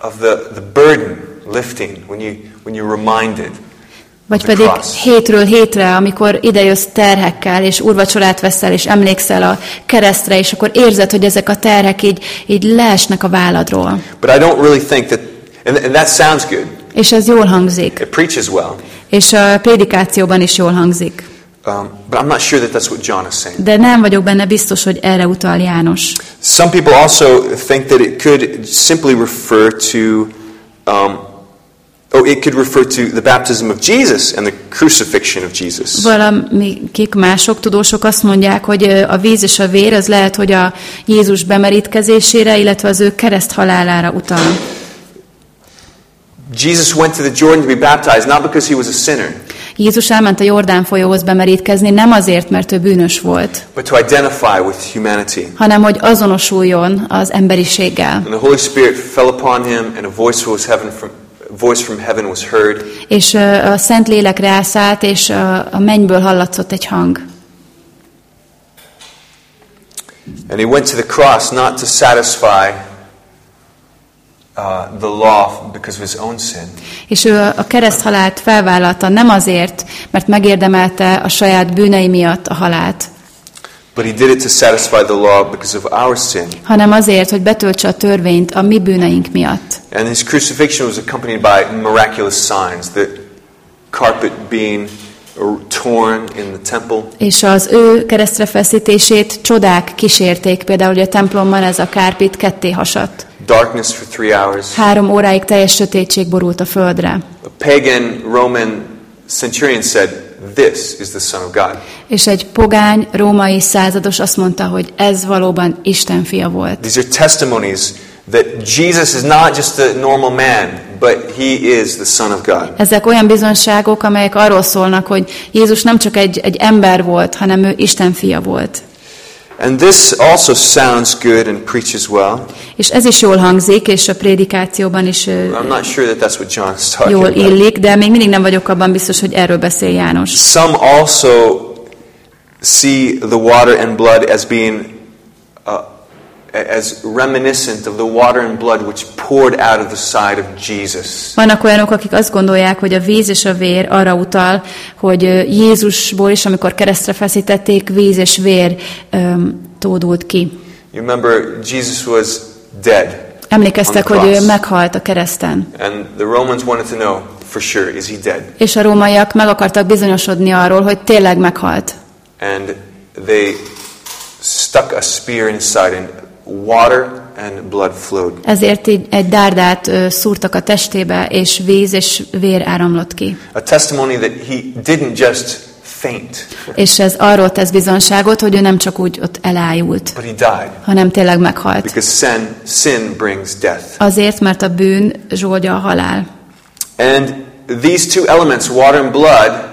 of the, the burden lifting when you, when you're reminded. Vagy pedig hétről hétre, amikor idejössz terhekkel, és urvacsorát veszel, és emlékszel a keresztre, és akkor érzed, hogy ezek a terhek így, így leesnek a válladról. But I don't really think that, and, and that sounds good. És ez jól hangzik. It preaches well. És a prédikációban is jól hangzik. Um, but I'm not sure that that's what John is saying. De nem vagyok benne biztos, hogy erre utal János. Some people also think that it could simply refer to, um, oh, it could refer to the baptism of Jesus and the crucifixion of Jesus. Valamikik mások, tudósok azt mondják, hogy a víz és a vér az lehet, hogy a Jézus bemerítkezésére, illetve az ő kereszt halálára utal. Jesus went to the Jordan to be baptized not because he was a sinner, Jézus elment a Jordán folyóhoz bemerítkezni nem azért, mert ő bűnös volt, but to identify with humanity. hanem hogy azonosuljon az emberiséggel. And the Holy Spirit fell upon him, and a voice was heaven from, voice from heaven was heard, És a Szent Lélek rászállt, és a mennyből hallatszott egy hang. and he went to the cross not to satisfy uh, the law because of his own sin, És ő a kereszthalált felvállalta nem azért, mert megérdemelte a saját bűnei miatt a halált, but he did it to satisfy the law because of our sin. hanem azért, hogy betöltse a törvényt a mi bűneink miatt. And his crucifixion was accompanied by miraculous signs, the carpet being torn in the temple. És az ő keresztre feszítését csodák kísérték, például hogy a templomban ez a kárpit ketté hasadt. Darkness for three hours. Három óráig teljes sötétség borult a földre. A pagan Roman centurion said, This is the Son of God. És egy pogány római százados azt mondta, hogy ez valóban Isten fia volt. These are testimonies that Jesus is not just a normal man, but he is the Son of God. Ezek olyan bizonságok, amelyek arról szólnak, hogy Jézus nem csak egy, egy ember volt, hanem ő Isten fia volt. And this also sounds good and preaches well. És ez is jól hangzik, és a prédikációban is I'm not sure that that's what John is talking jól about. illik, de még mindig nem vagyok abban biztos, hogy erről beszél János. Some also see the water and blood as being uh, as reminiscent of the water and blood which poured out of the side of Jesus. Vannak olyanok, akik azt gondolják, hogy a víz és a vér arra utal, hogy Jézusból is, amikor keresztre feszítették, víz és vér öm, tódult ki. You remember Jesus was dead, Emlékeztek, hogy ő meghalt a kereszten. and the Romans wanted to know for sure is he dead? És a rómaiak meg akartak bizonyosodni arról, hogy tényleg meghalt. And they stuck a spear in his side, and water and blood flowed. Ezért így egy dárdát szúrtak a testébe, és víz és vér áramlott ki. A testimony that he didn't just faint, És ez arról tesz bizonságot, hogy ő nem csak úgy ott elájult, but he died hanem tényleg meghalt. because sin, sin brings death. Azért, mert a bűn zsoldja a halál. And these two elements, water and blood,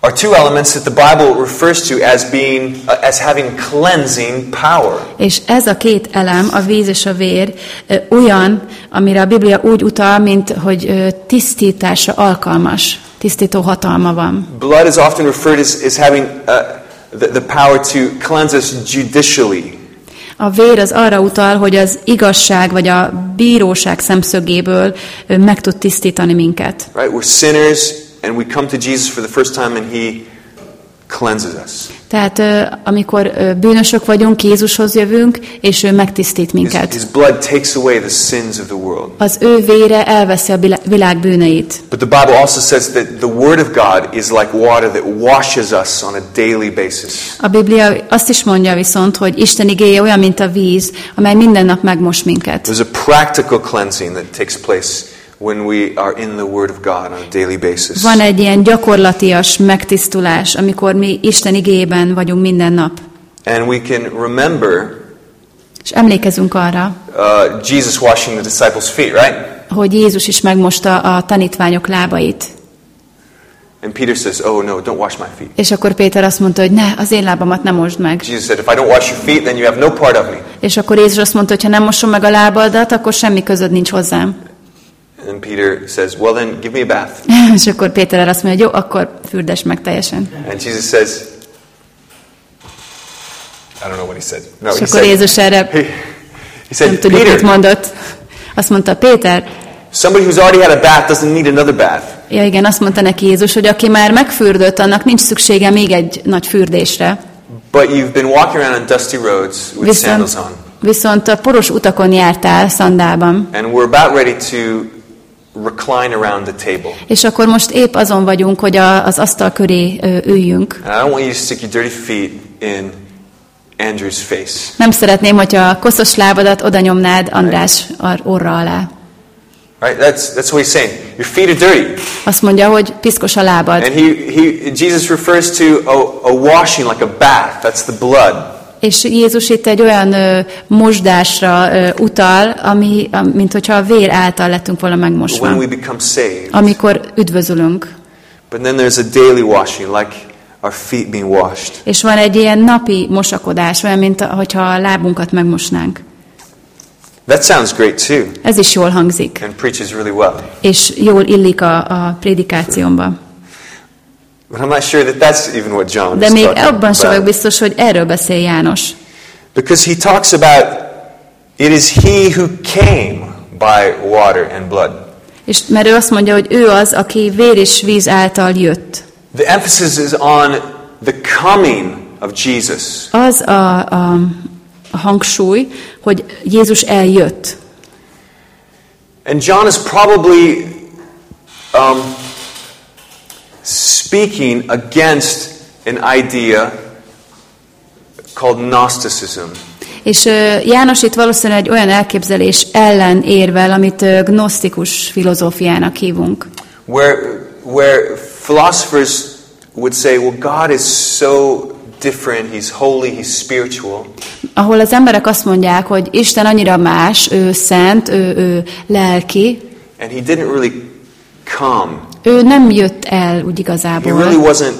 are two elements that the Bible refers to as being uh, as having cleansing power. És ez a két elem, a víz és a vér, olyan, amire a Biblia úgy utal, mint hogy ö, tisztításra alkalmas, tisztító hatalma van. Blood is often referred as, as having uh, the, the power to cleanse us judicially. A vér az arra utal, hogy az igazság vagy a bíróság szemszögéből meg tud tisztítani minket. Right? We're sinners and we come to Jesus for the first time and he cleanses us. Tehát amikor bűnösök vagyunk, Jézushoz jövünk, és ő megtisztít His, minket. his blood takes away the sins of the world. Az ő vére elveszi a világ bűneit. But the Bible also says that the Word of God is like water that washes us on a daily basis. A Biblia azt is mondja viszont, hogy Isten igéje olyan, mint a víz, amely minden nap megmos minket. There's a practical cleansing that takes place when we are in the Word of God on a daily basis. Van egy ilyen gyakorlatias megtisztulás, amikor mi Isten igéjében vagyunk minden nap. And we can remember És emlékezünk arra, uh, Jesus washing the disciples' feet, right? hogy Jézus is megmosta a tanítványok lábait. And Peter says, Oh, no, don't wash my feet. És akkor Péter azt mondta, hogy ne, az én lábamat nem mosd meg. Jesus said, If I don't wash your feet, then you have no part of me. És akkor Jézus azt mondta, hogy ha nem mosom meg a lábadat, akkor semmi közöd nincs hozzám. And Peter says, Well, then give me a bath. <laughs> És akkor Péter erre azt mondja, hogy jó, akkor fürdes meg teljesen. And Jesus says, I don't know what he said. No, És he akkor said, Jézus erre he, he nem said, tudjuk, mit mondott. Azt mondta Péter, somebody who's already had a bath doesn't need another bath. ja igen, azt mondta neki Jézus, hogy aki már megfürdött, annak nincs szüksége még egy nagy fürdésre. But you've been walking around on dusty roads with sandals Viszont, on. viszont a poros utakon jártál szandában. And we're about ready to recline around the table. És akkor most épp azon vagyunk, hogy a, az asztal köré ö, üljünk. And I don't want you to stick your dirty feet in Andrew's face. Nem szeretném, hogyha a koszos lábadat oda nyomnád András orra alá. Right? That's, that's what he's saying. Your feet are dirty. Azt mondja, hogy piszkos a lábad. And he, he, Jesus refers to a, a washing like a bath. That's the blood. És Jézus itt egy olyan ö, mosdásra ö, utal, ami, a, mint hogyha a vér által lettünk volna megmosva. Saved. Amikor üdvözölünk. But then there's a daily washing, like our feet being washed. És van egy ilyen napi mosakodás, olyan, mint a- hogyha a lábunkat megmosnánk. That sounds great too Ez is jól hangzik, and preaches really well. és jól illik a, a prédikációmba. But I'm not sure that that's even what John De még abban sem vagyok biztos, hogy erről beszél János. Because he talks about it is he who came by water and blood. És mert ő azt mondja, hogy ő az, aki vér és víz által jött. The emphasis is on the coming of Jesus. Az a, a, a hangsúly, hogy Jézus eljött. And John is probably um, speaking against an idea called Gnosticism. És János itt valószínűleg egy olyan elképzelés ellen érvel, amit gnosztikus filozófiának hívunk. where where philosophers would say, well, God is so different. He's holy. He's spiritual. Ahol az emberek azt mondják, hogy Isten annyira más, ő szent, ő, ő lelki, And he didn't really come. Ő nem jött el úgy He igazából. really wasn't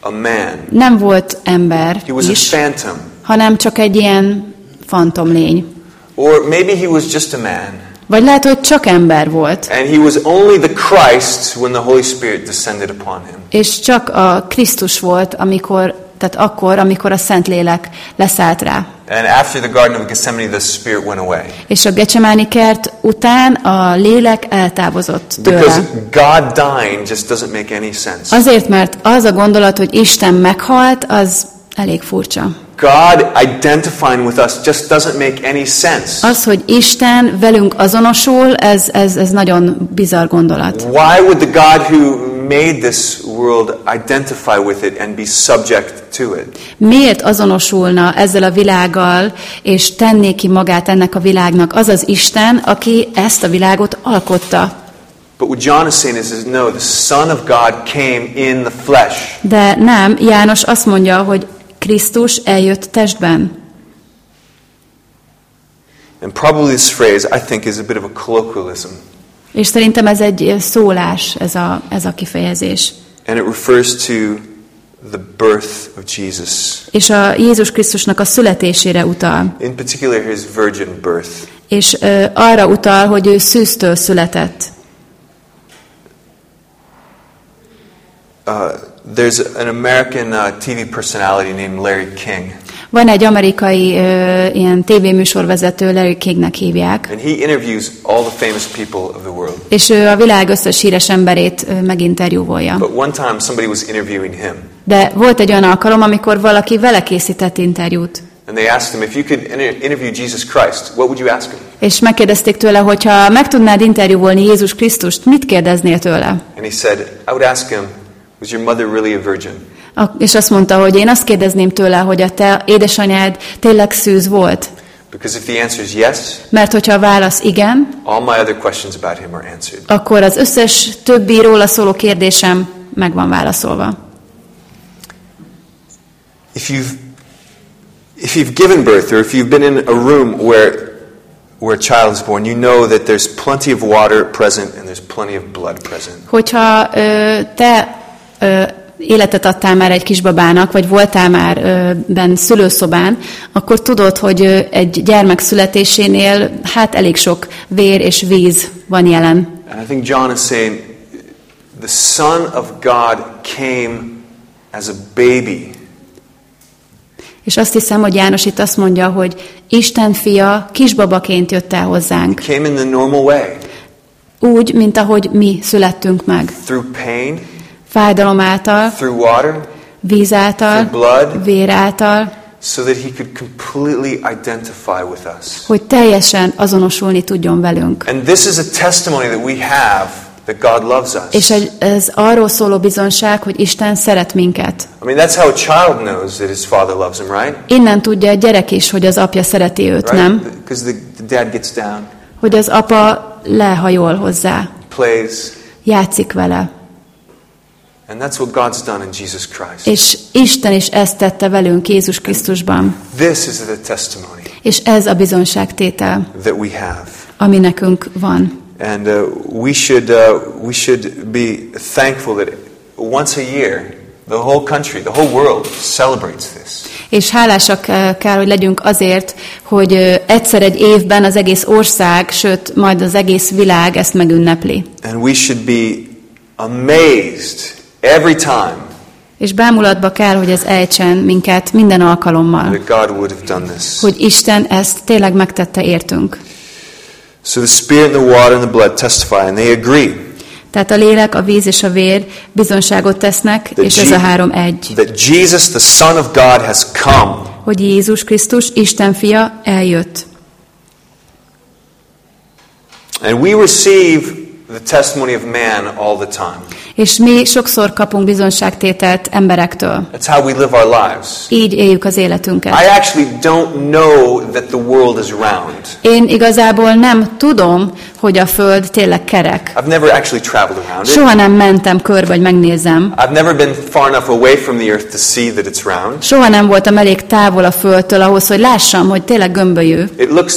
a man. Nem volt ember He was a is, phantom. hanem csak egy ilyen fantomlény. Or maybe he was just a man. Vagy lehet, hogy csak ember volt, And he was only the Christ when the Holy Spirit descended upon him. és csak a Krisztus volt, amikor, tehát akkor, amikor a Szentlélek leszállt rá. And after the Garden of Gethsemane, the Spirit went away. És a Gecsemáni kert után a lélek eltávozott Because tőle. God dying just doesn't make any sense. Azért, mert az a gondolat, hogy Isten meghalt, az elég furcsa. God identifying with us just doesn't make any sense. Az, hogy Isten velünk azonosul, ez, ez, ez nagyon bizarr gondolat. Why would the God who made this world identify with it and be subject to it? Miért azonosulna ezzel a világgal, és tenné ki magát ennek a világnak az az Isten, aki ezt a világot alkotta? But what John is saying is, is no, the Son of God came in the flesh. De nem, János azt mondja, hogy Krisztus eljött testben. And probably this phrase, I think, is a bit of a colloquialism. És szerintem ez egy szólás, ez a, ez a kifejezés. And it refers to the birth of Jesus. És a Jézus Krisztusnak a születésére utal. In particular, his virgin birth. És ö, arra utal, hogy ő szűztől született. Uh, there's an American uh, TV personality named Larry King. Van egy amerikai ö, ilyen tévéműsorvezető, Larry Kingnek hívják, And he interviews all the famous people of the world. és ő a világ összes híres emberét ö, meginterjúvolja. But one time, somebody was interviewing him. De volt egy olyan alkalom, amikor valaki vele készített interjút, And they asked him, if you could inter- interview Jesus Christ, what would you ask him? és megkérdezték tőle, hogy ha meg tudnád interjúvolni Jézus Krisztust, mit kérdeznél tőle? And he said, I would ask him, was your mother really a virgin? És azt mondta, hogy én azt kérdezném tőle, hogy a te édesanyád tényleg szűz volt. Because if the answer is yes, Mert hogyha a válasz igen, all my other questions about him are answered. akkor az összes többi róla szóló kérdésem meg van válaszolva. If you've, if you've given birth or if you've been in a room where, where a child is born, you know that there's plenty of water present and there's plenty of blood present. Hogyha ö, te ö, életet adtál már egy kisbabának, vagy voltál már ben szülőszobán, akkor tudod, hogy egy gyermek születésénél hát elég sok vér és víz van jelen. And I think John is saying the Son of God came as a baby. És azt hiszem, hogy János itt azt mondja, hogy Isten fia kisbabaként jött el hozzánk. Came in the normal way, Úgy, mint ahogy mi születtünk meg. through pain, Fájdalom által, through water, víz által, through blood, vér által, so that he could completely identify with us. hogy teljesen azonosulni tudjon velünk. And this is a testimony that we have that God loves us. És ez arról szóló bizonság, hogy Isten szeret minket. I mean, that's how a child knows that his father loves him, right? Innen tudja egy gyerek is, hogy az apja szereti őt, nem? Right? Because the, the dad gets down, Hogy az apa lehajol hozzá, plays, játszik vele. And that's what God's done in Jesus Christ. És Isten is ezt tette velünk Jézus Krisztusban. This is the testimony És ez a bizonságtétel, that we have. ami nekünk van. And uh, we, should, uh, we should be thankful that once a year, the whole country, the whole world celebrates this. És hálásak eh, kell, hogy legyünk azért, hogy eh, egyszer egy évben az egész ország, sőt, majd az egész világ ezt megünnepli. And we should be amazed every time És bámulatba kell, hogy ez ejtsen minket minden alkalommal, that God would have done this. hogy Isten ezt tényleg megtette értünk. So the Spirit and the water and the blood testify, and they agree Tehát a lélek, a víz és a vér bizonságot tesznek, that, és ez a három egy. that Jesus, the Son of God, has come. Hogy Jézus Krisztus, Isten fia eljött. And we receive the testimony of man all the time. És mi sokszor kapunk bizonságtételt emberektől. That's how we live our lives. Így éljük az életünket. I actually don't know that the world is round. Én igazából nem tudom, hogy a Föld tényleg kerek. I've never actually traveled around it. Soha nem mentem körbe, hogy megnézzem. I've never been far enough away from the earth to see that it's round. Soha nem voltam elég távol a Földtől ahhoz, hogy lássam, hogy tényleg gömbölyű. It looks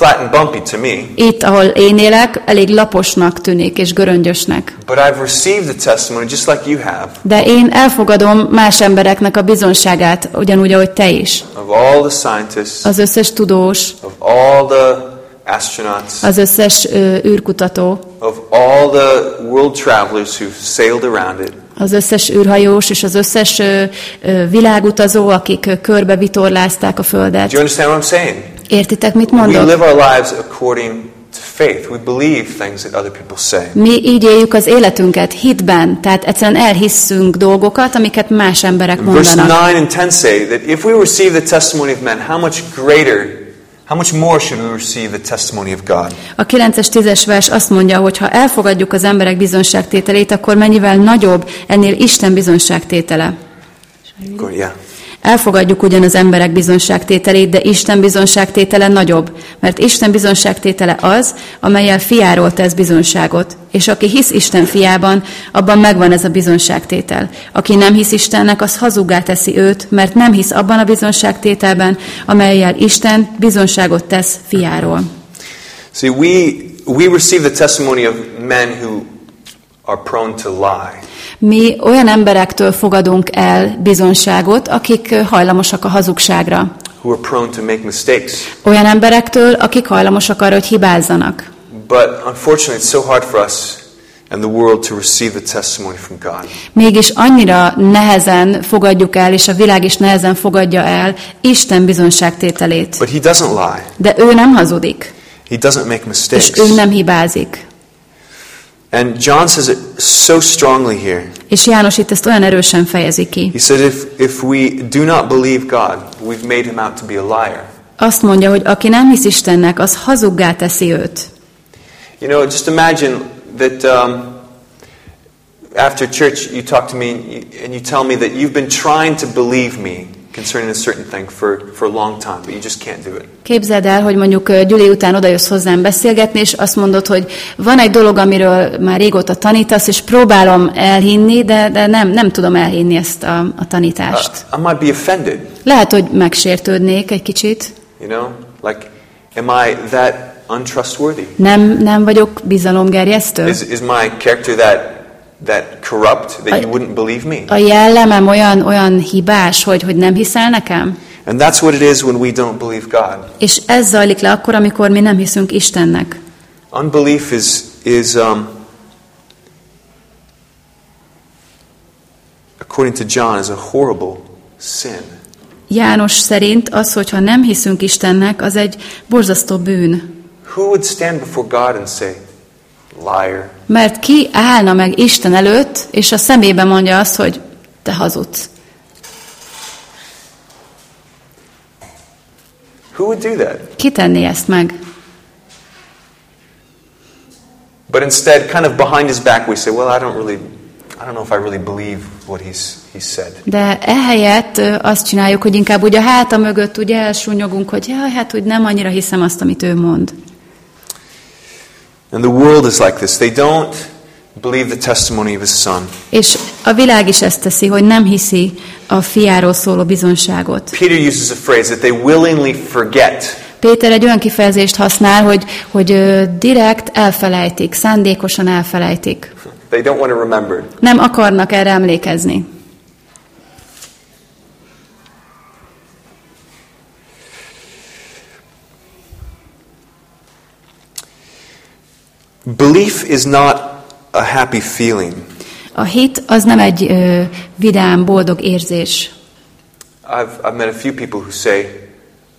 flat and bumpy to me, Itt, ahol én élek, elég laposnak tűnik és göröngyösnek. but I've received the testimony just like you have De én elfogadom más embereknek a bizonságát, ugyanúgy, ahogy te is. of all the scientists, Az összes tudós, of all the astronauts, az összes ö, űrkutató, of all the world travelers who've sailed around it. az összes űrhajós és az összes ö, ö, világutazó, akik körbe vitorlázták a Do you Földet. understand what I'm saying? Értitek, mit We mondok? live our lives according to faith. We believe things that other people say. Mi így éljük az életünket hitben, tehát egyszerűen elhisszünk dolgokat, amiket más emberek Verse mondanak. 9 and 10 say that if we receive the testimony of men, how much greater, how much more should we receive the testimony of God? A 9-es 10-es vers azt mondja, hogy ha elfogadjuk az emberek bizonságtételét, akkor mennyivel nagyobb ennél Isten bizonságtétele. Go, yeah. Elfogadjuk ugyan az emberek bizonságtételét, de Isten bizonságtétele nagyobb, mert Isten bizonságtétele az, amelyel fiáról tesz bizonságot, és aki hisz Isten fiában, abban megvan ez a bizonságtétel. Aki nem hisz Istennek, az hazuggá teszi őt, mert nem hisz abban a bizonságtételben, amelyel Isten bizonságot tesz fiáról. See, we, we receive the testimony of men who are prone to lie. Mi olyan emberektől fogadunk el bizonságot, akik hajlamosak a hazugságra. who are prone to make mistakes. Olyan emberektől, akik hajlamosak arra, hogy hibázzanak. But unfortunately, it's so hard for us and the world to receive the testimony from God. Mégis annyira nehezen fogadjuk el, és a világ is nehezen fogadja el Isten bizonságtételét. But He doesn't lie, De ő nem hazudik, He doesn't make és mistakes. ő nem hibázik. And John says it so strongly here. És János itt ezt olyan erősen fejezi ki. He said, if, if we do not believe God, we've made Him out to be a liar. Azt mondja, hogy aki nem hisz Istennek, az hazuggá teszi őt. You know, just imagine that um, after church you talk to me and you, and you tell me that you've been trying to believe me concerning a certain thing for, for a long time, but you just can't do it. Képzeld el, hogy mondjuk ö, Gyüli után odajössz hozzám beszélgetni, és azt mondod, hogy van egy dolog, amiről már régóta tanítasz, és próbálom elhinni, de, de nem, nem tudom elhinni ezt a, a tanítást. I might be offended, Lehet, hogy megsértődnék egy kicsit. you know? Like, am I that untrustworthy? Nem, nem vagyok bizalomgerjesztő. Is, is my character that, that corrupt that you wouldn't believe me? A jellemem olyan, olyan hibás, hogy, hogy nem hiszel nekem? And that's what it is when we don't believe God. És ez zajlik le akkor, amikor mi nem hiszünk Istennek. Unbelief is, is um, according to John, is a horrible sin. János szerint az, hogyha nem hiszünk Istennek, az egy borzasztó bűn. Who would stand before God and say, liar? Mert ki állna meg Isten előtt, és a szemébe mondja azt, hogy te hazudsz. Who would do that? Ki tenné ezt meg? But instead, kind of behind his back, we say, well, I don't really, I don't know if I really believe what he's, he said. De ehelyett azt csináljuk, hogy inkább ugye a háta mögött ugye elsúnyogunk, hogy jaj, hát úgy nem annyira hiszem azt, amit ő mond. And the world is like this. They don't believe the testimony of his son. És a világ is ezt teszi, hogy nem hiszi a fiáról szóló bizonságot. Peter uses a phrase that they willingly forget. Péter egy olyan kifejezést használ, hogy, hogy ö, direkt elfelejtik, szándékosan elfelejtik. They don't want to remember. Nem akarnak erre emlékezni. Belief is not a happy feeling. A hit az nem egy ö, vidám, boldog érzés. I've, I've met a few people who say,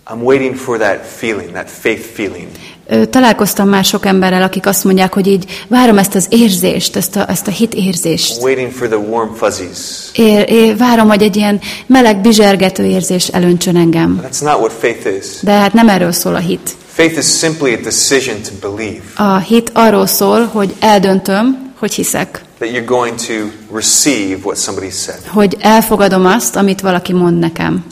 I'm waiting for that feeling, that faith feeling. Ö, találkoztam már sok emberrel, akik azt mondják, hogy így várom ezt az érzést, ezt a, ezt a hit érzést. I'm waiting for the warm fuzzies. Ér, ér, várom, hogy egy ilyen meleg, bizsergető érzés elöntsön engem. That's not what faith is. De hát nem erről szól a hit. Faith is simply a decision to believe A hit arról szól, hogy eldöntöm, hogy hiszek. that you're going to receive what somebody said. Hogy elfogadom azt, amit valaki mond nekem.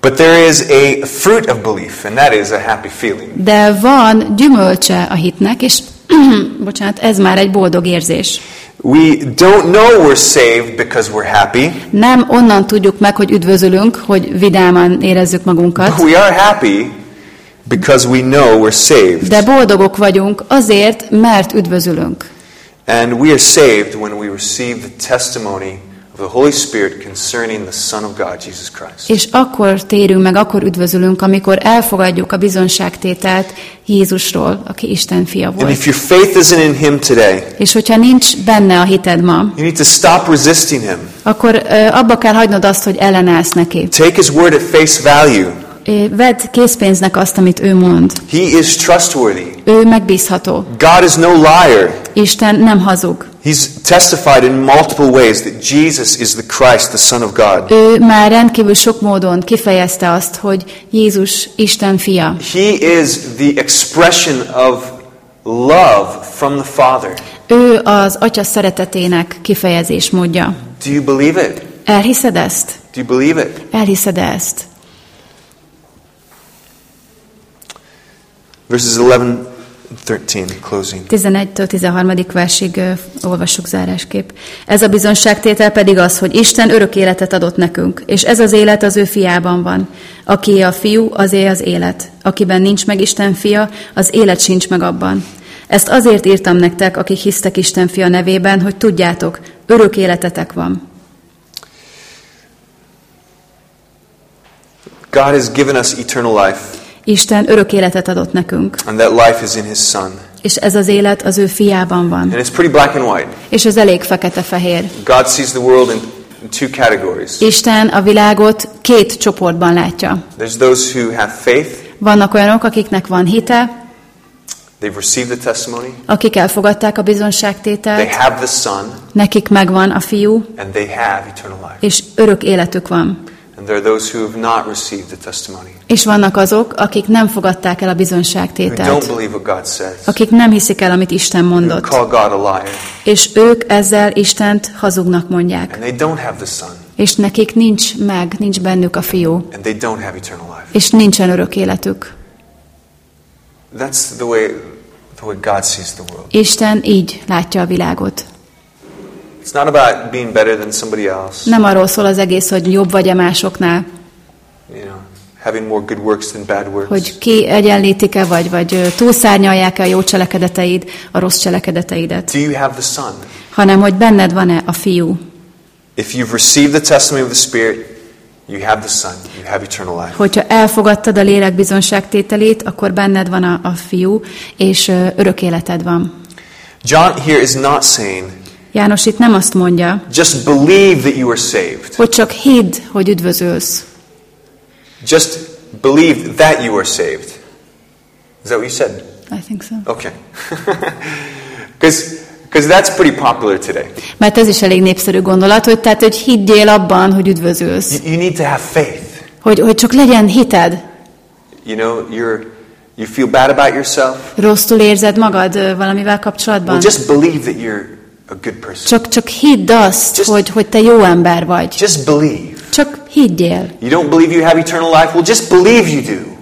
But there is a fruit of belief, and that is a happy feeling. De van gyümölcse a hitnek, és <clears throat> bocsánat, ez már egy boldog érzés. We don't know we're saved because we're happy, Nem onnan tudjuk meg, hogy üdvözölünk, hogy vidáman érezzük magunkat, but we are happy because we know we're saved. de boldogok vagyunk azért, mert üdvözölünk. And we are saved when we receive the testimony the Holy Spirit concerning the Son of God, Jesus Christ. És akkor térünk meg, akkor üdvözölünk, amikor elfogadjuk a bizonságtételt Jézusról, aki Isten fia And volt. if your faith isn't in Him today, És hogyha nincs benne a hited ma, you need to stop resisting Him. akkor ö, abba kell hagynod azt, hogy ellenállsz neki. Take His word at face value. Vedd készpénznek azt, amit ő mond. He is trustworthy. Ő megbízható. God is no liar. Isten nem hazug. He's testified in multiple ways that Jesus is the Christ, the Son of God. Ő már rendkívül sok módon kifejezte azt, hogy Jézus Isten fia. He is the expression of love from the Father. Ő az atya szeretetének kifejezés módja. Do you believe it? Elhiszed ezt? Do you believe it? Elhiszed ezt? Verses 11 and 13, closing. 11-től 13. versig olvassuk zárásképp. Ez a bizonságtétel pedig az, hogy Isten örök életet adott nekünk, és ez az élet az ő fiában van. Aki a fiú, azé az élet. Akiben nincs meg Isten fia, az élet sincs meg abban. Ezt azért írtam nektek, akik hisztek Isten fia nevében, hogy tudjátok, örök életetek van. God has given us eternal life, Isten örök életet adott nekünk, and that life is in His Son. és ez az élet az ő fiában van. And it's pretty black and white. És ez elég fekete-fehér. God sees the world in, two categories. Isten a világot két csoportban látja. There's those who have faith, Vannak olyanok, akiknek van hite, they've received the testimony, akik elfogadták a they bizonságtételt, have the Son, nekik megvan a fiú, and they have eternal life. és örök életük van. And there are those who have not received the testimony, És vannak azok, akik nem fogadták el a who don't bizonságtételt, believe what God says, akik nem hiszik el, amit Isten who mondott, call God a liar, és ők ezzel Istent hazugnak mondják, and they don't have the Son, és nekik nincs meg, nincs bennük a fiú, and they don't have eternal life. és nincsen örök életük. That's the way, the way God sees the world. Isten így látja a világot. It's not about being better than somebody else, Nem arról szól az egész, hogy jobb vagy-e másoknál, you know, having more good works than bad works. hogy ki egyenlítik-e, vagy, vagy túlszárnyalják-e a jó cselekedeteid, a rossz cselekedeteidet, Do you have the Son? hanem hogy benned van-e a fiú. If you've received the testimony of the Spirit, you have the Son, you have eternal life. Hogyha elfogadtad a lélek bizonságtételét, akkor benned van a, a fiú, és ö, örök életed van. John here is not saying, János itt nem azt mondja, just believe that you are saved. hogy csak hidd, hogy üdvözölsz. Just believe that you are saved. Is that what you said? I think so. Okay. <laughs> Because that's pretty popular today. Mert ez is elég népszerű gondolat, hogy tehát, hogy higgyél abban, hogy üdvözölsz. You, you need to have faith. Hogy, hogy csak legyen hited. You know, you're, you feel bad about yourself. Rosszul érzed magad valamivel kapcsolatban? Well, just believe that you're a good person. Csak, csak hidd azt, Just- hogy, hogy te jó ember vagy. Just believe. Csak higgyél. You don't believe you have eternal life? Well, just believe you do.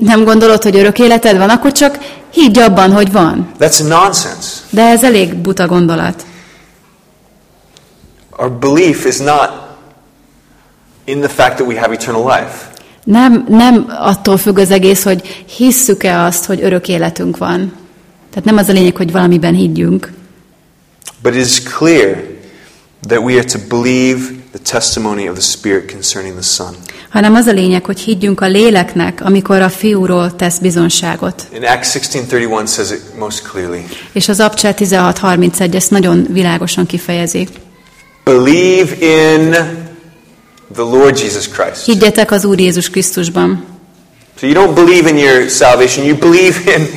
Nem gondolod, hogy örök életed van? Akkor csak higgy abban, hogy van. That's nonsense. De ez elég buta gondolat. Our belief is not in the fact that we have eternal life. Nem, nem attól függ az egész, hogy hisszük-e azt, hogy örök életünk van. Tehát nem az a lényeg, hogy valamiben higgyünk, But it is clear that we are to believe the testimony of the Spirit concerning the Son. hanem az a lényeg, hogy higgyünk a léleknek, amikor a fiúról tesz bizonságot. In Acts 16:31 says it most clearly. És az Abcsel 16.31 ezt nagyon világosan kifejezi. Believe in the Lord Jesus Christ. Higgyetek az Úr Jézus Krisztusban. So you don't believe in your salvation, you believe in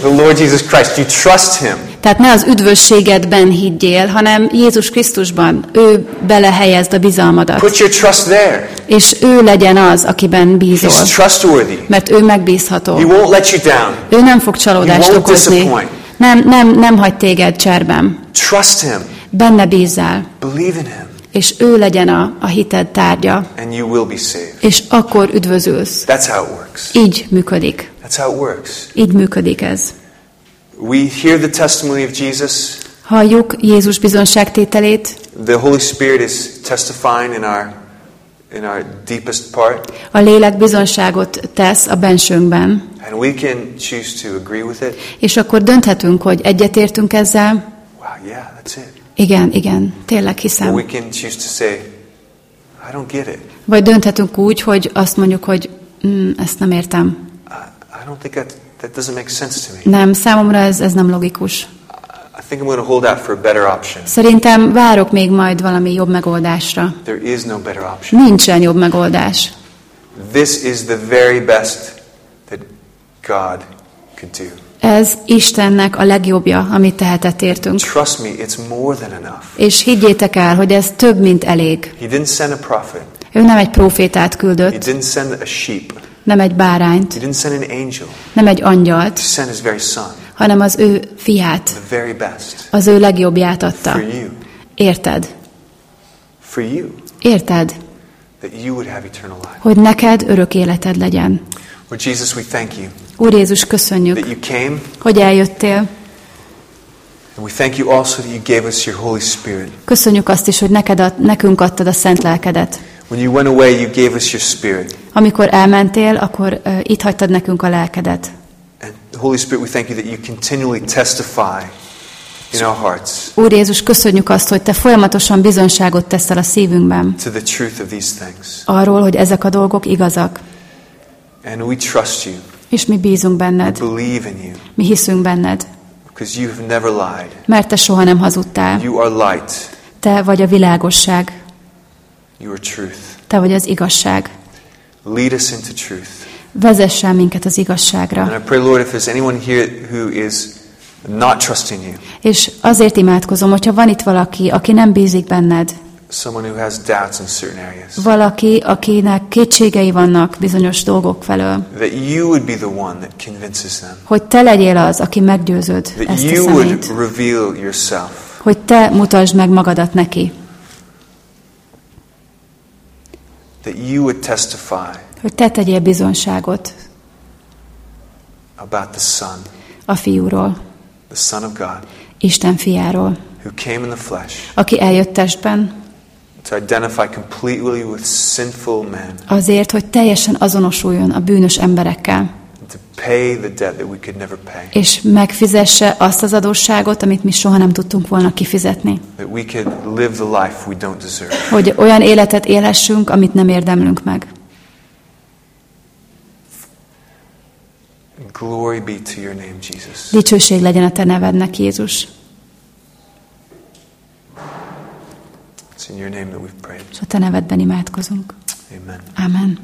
the Lord Jesus Christ. You trust him. Tehát ne az üdvösségedben higgyél, hanem Jézus Krisztusban. Ő belehelyezd a bizalmadat. Put your trust there. És ő legyen az, akiben bízol. He's trustworthy. Mert ő megbízható. He won't let you down. Ő nem fog csalódást okozni. disappoint. Nem, nem, nem hagy téged cserben. Trust Him. Benne bízzál. Believe in Him. És ő legyen a, a hited tárgya. And you will be saved. És akkor üdvözülsz. That's how it works. Így működik. That's how it works. Így működik ez. We hear the testimony of Jesus. Halljuk Jézus bizonságtételét, The Holy Spirit is testifying in our in our deepest part, a lélek bizonságot tesz a bensőnkben, and we can choose to agree with it. és akkor dönthetünk, hogy egyetértünk ezzel. Wow, yeah, that's it. Igen, igen, tényleg Or hiszem. we can choose to say, I don't get it. Vagy dönthetünk úgy, hogy azt mondjuk, hogy mm, ezt nem értem. I, I don't think that that doesn't make sense to me. Nem, számomra ez, ez nem logikus. I think I'm going to hold out for a better option. Szerintem várok még majd valami jobb megoldásra. There is no better option. Nincsen jobb megoldás. This is the very best that God could do. Ez Istennek a legjobbja, amit tehetett értünk. Trust me, it's more than enough. És higgyétek el, hogy ez több, mint elég. He didn't send a prophet. Ő nem egy profétát He küldött, didn't send a sheep. Nem egy bárányt, He didn't send an angel. nem egy angyalt, He sent his very son, hanem az ő fiát, the very best, az ő legjobbját adta. for you. Érted? For you, Érted? that you would have eternal life. Hogy neked örök életed legyen. Lord Jesus, we thank you Úr Jézus, köszönjük, that you came, hogy eljöttél. and we thank you also that you gave us your Holy Spirit. Köszönjük azt is, hogy neked ad, nekünk adtad a szent lelkedet. When you went away, you gave us your Spirit. Amikor elmentél, akkor uh, itt hagytad nekünk a lelkedet. And Holy Spirit, we thank you that you continually testify in our hearts Úr Jézus, köszönjük azt, hogy te folyamatosan bizonságot teszel a szívünkben to the truth of these things. arról, hogy ezek a dolgok igazak. And we trust you, És mi bízunk benned, believe in you, mi hiszünk benned, because you have never lied. mert te soha nem hazudtál. You are light, Te vagy a világosság, you are truth. te vagy az igazság. Lead us into truth. Vezess el minket az And igazságra. I pray, Lord, if there's anyone here who is not trusting you, És azért imádkozom, hogyha van itt valaki, aki nem bízik benned, someone who has doubts in certain areas, valaki, akinek kétségei vannak bizonyos dolgok felől, that you would be the one that convinces them, hogy te legyél az, aki meggyőzöd that ezt a you would szemét, reveal yourself, hogy te mutasd meg magadat neki, that you would testify hogy te tegyél bizonságot about the Son, a fiúról, the Son of God, Isten fiáról, who came in the flesh aki eljött testben to identify completely with sinful men, azért, hogy teljesen azonosuljon a bűnös emberekkel, to pay the debt that we could never pay, és megfizesse azt az adósságot, amit mi soha nem tudtunk volna kifizetni. that we could live the life we don't deserve. Hogy olyan életet élhessünk, amit nem érdemlünk meg. Glory be to your name, Jesus. Dicsőség legyen a te nevednek, Jézus. It's in your name that we've prayed. És a te nevedben imádkozunk. Amen. Amen.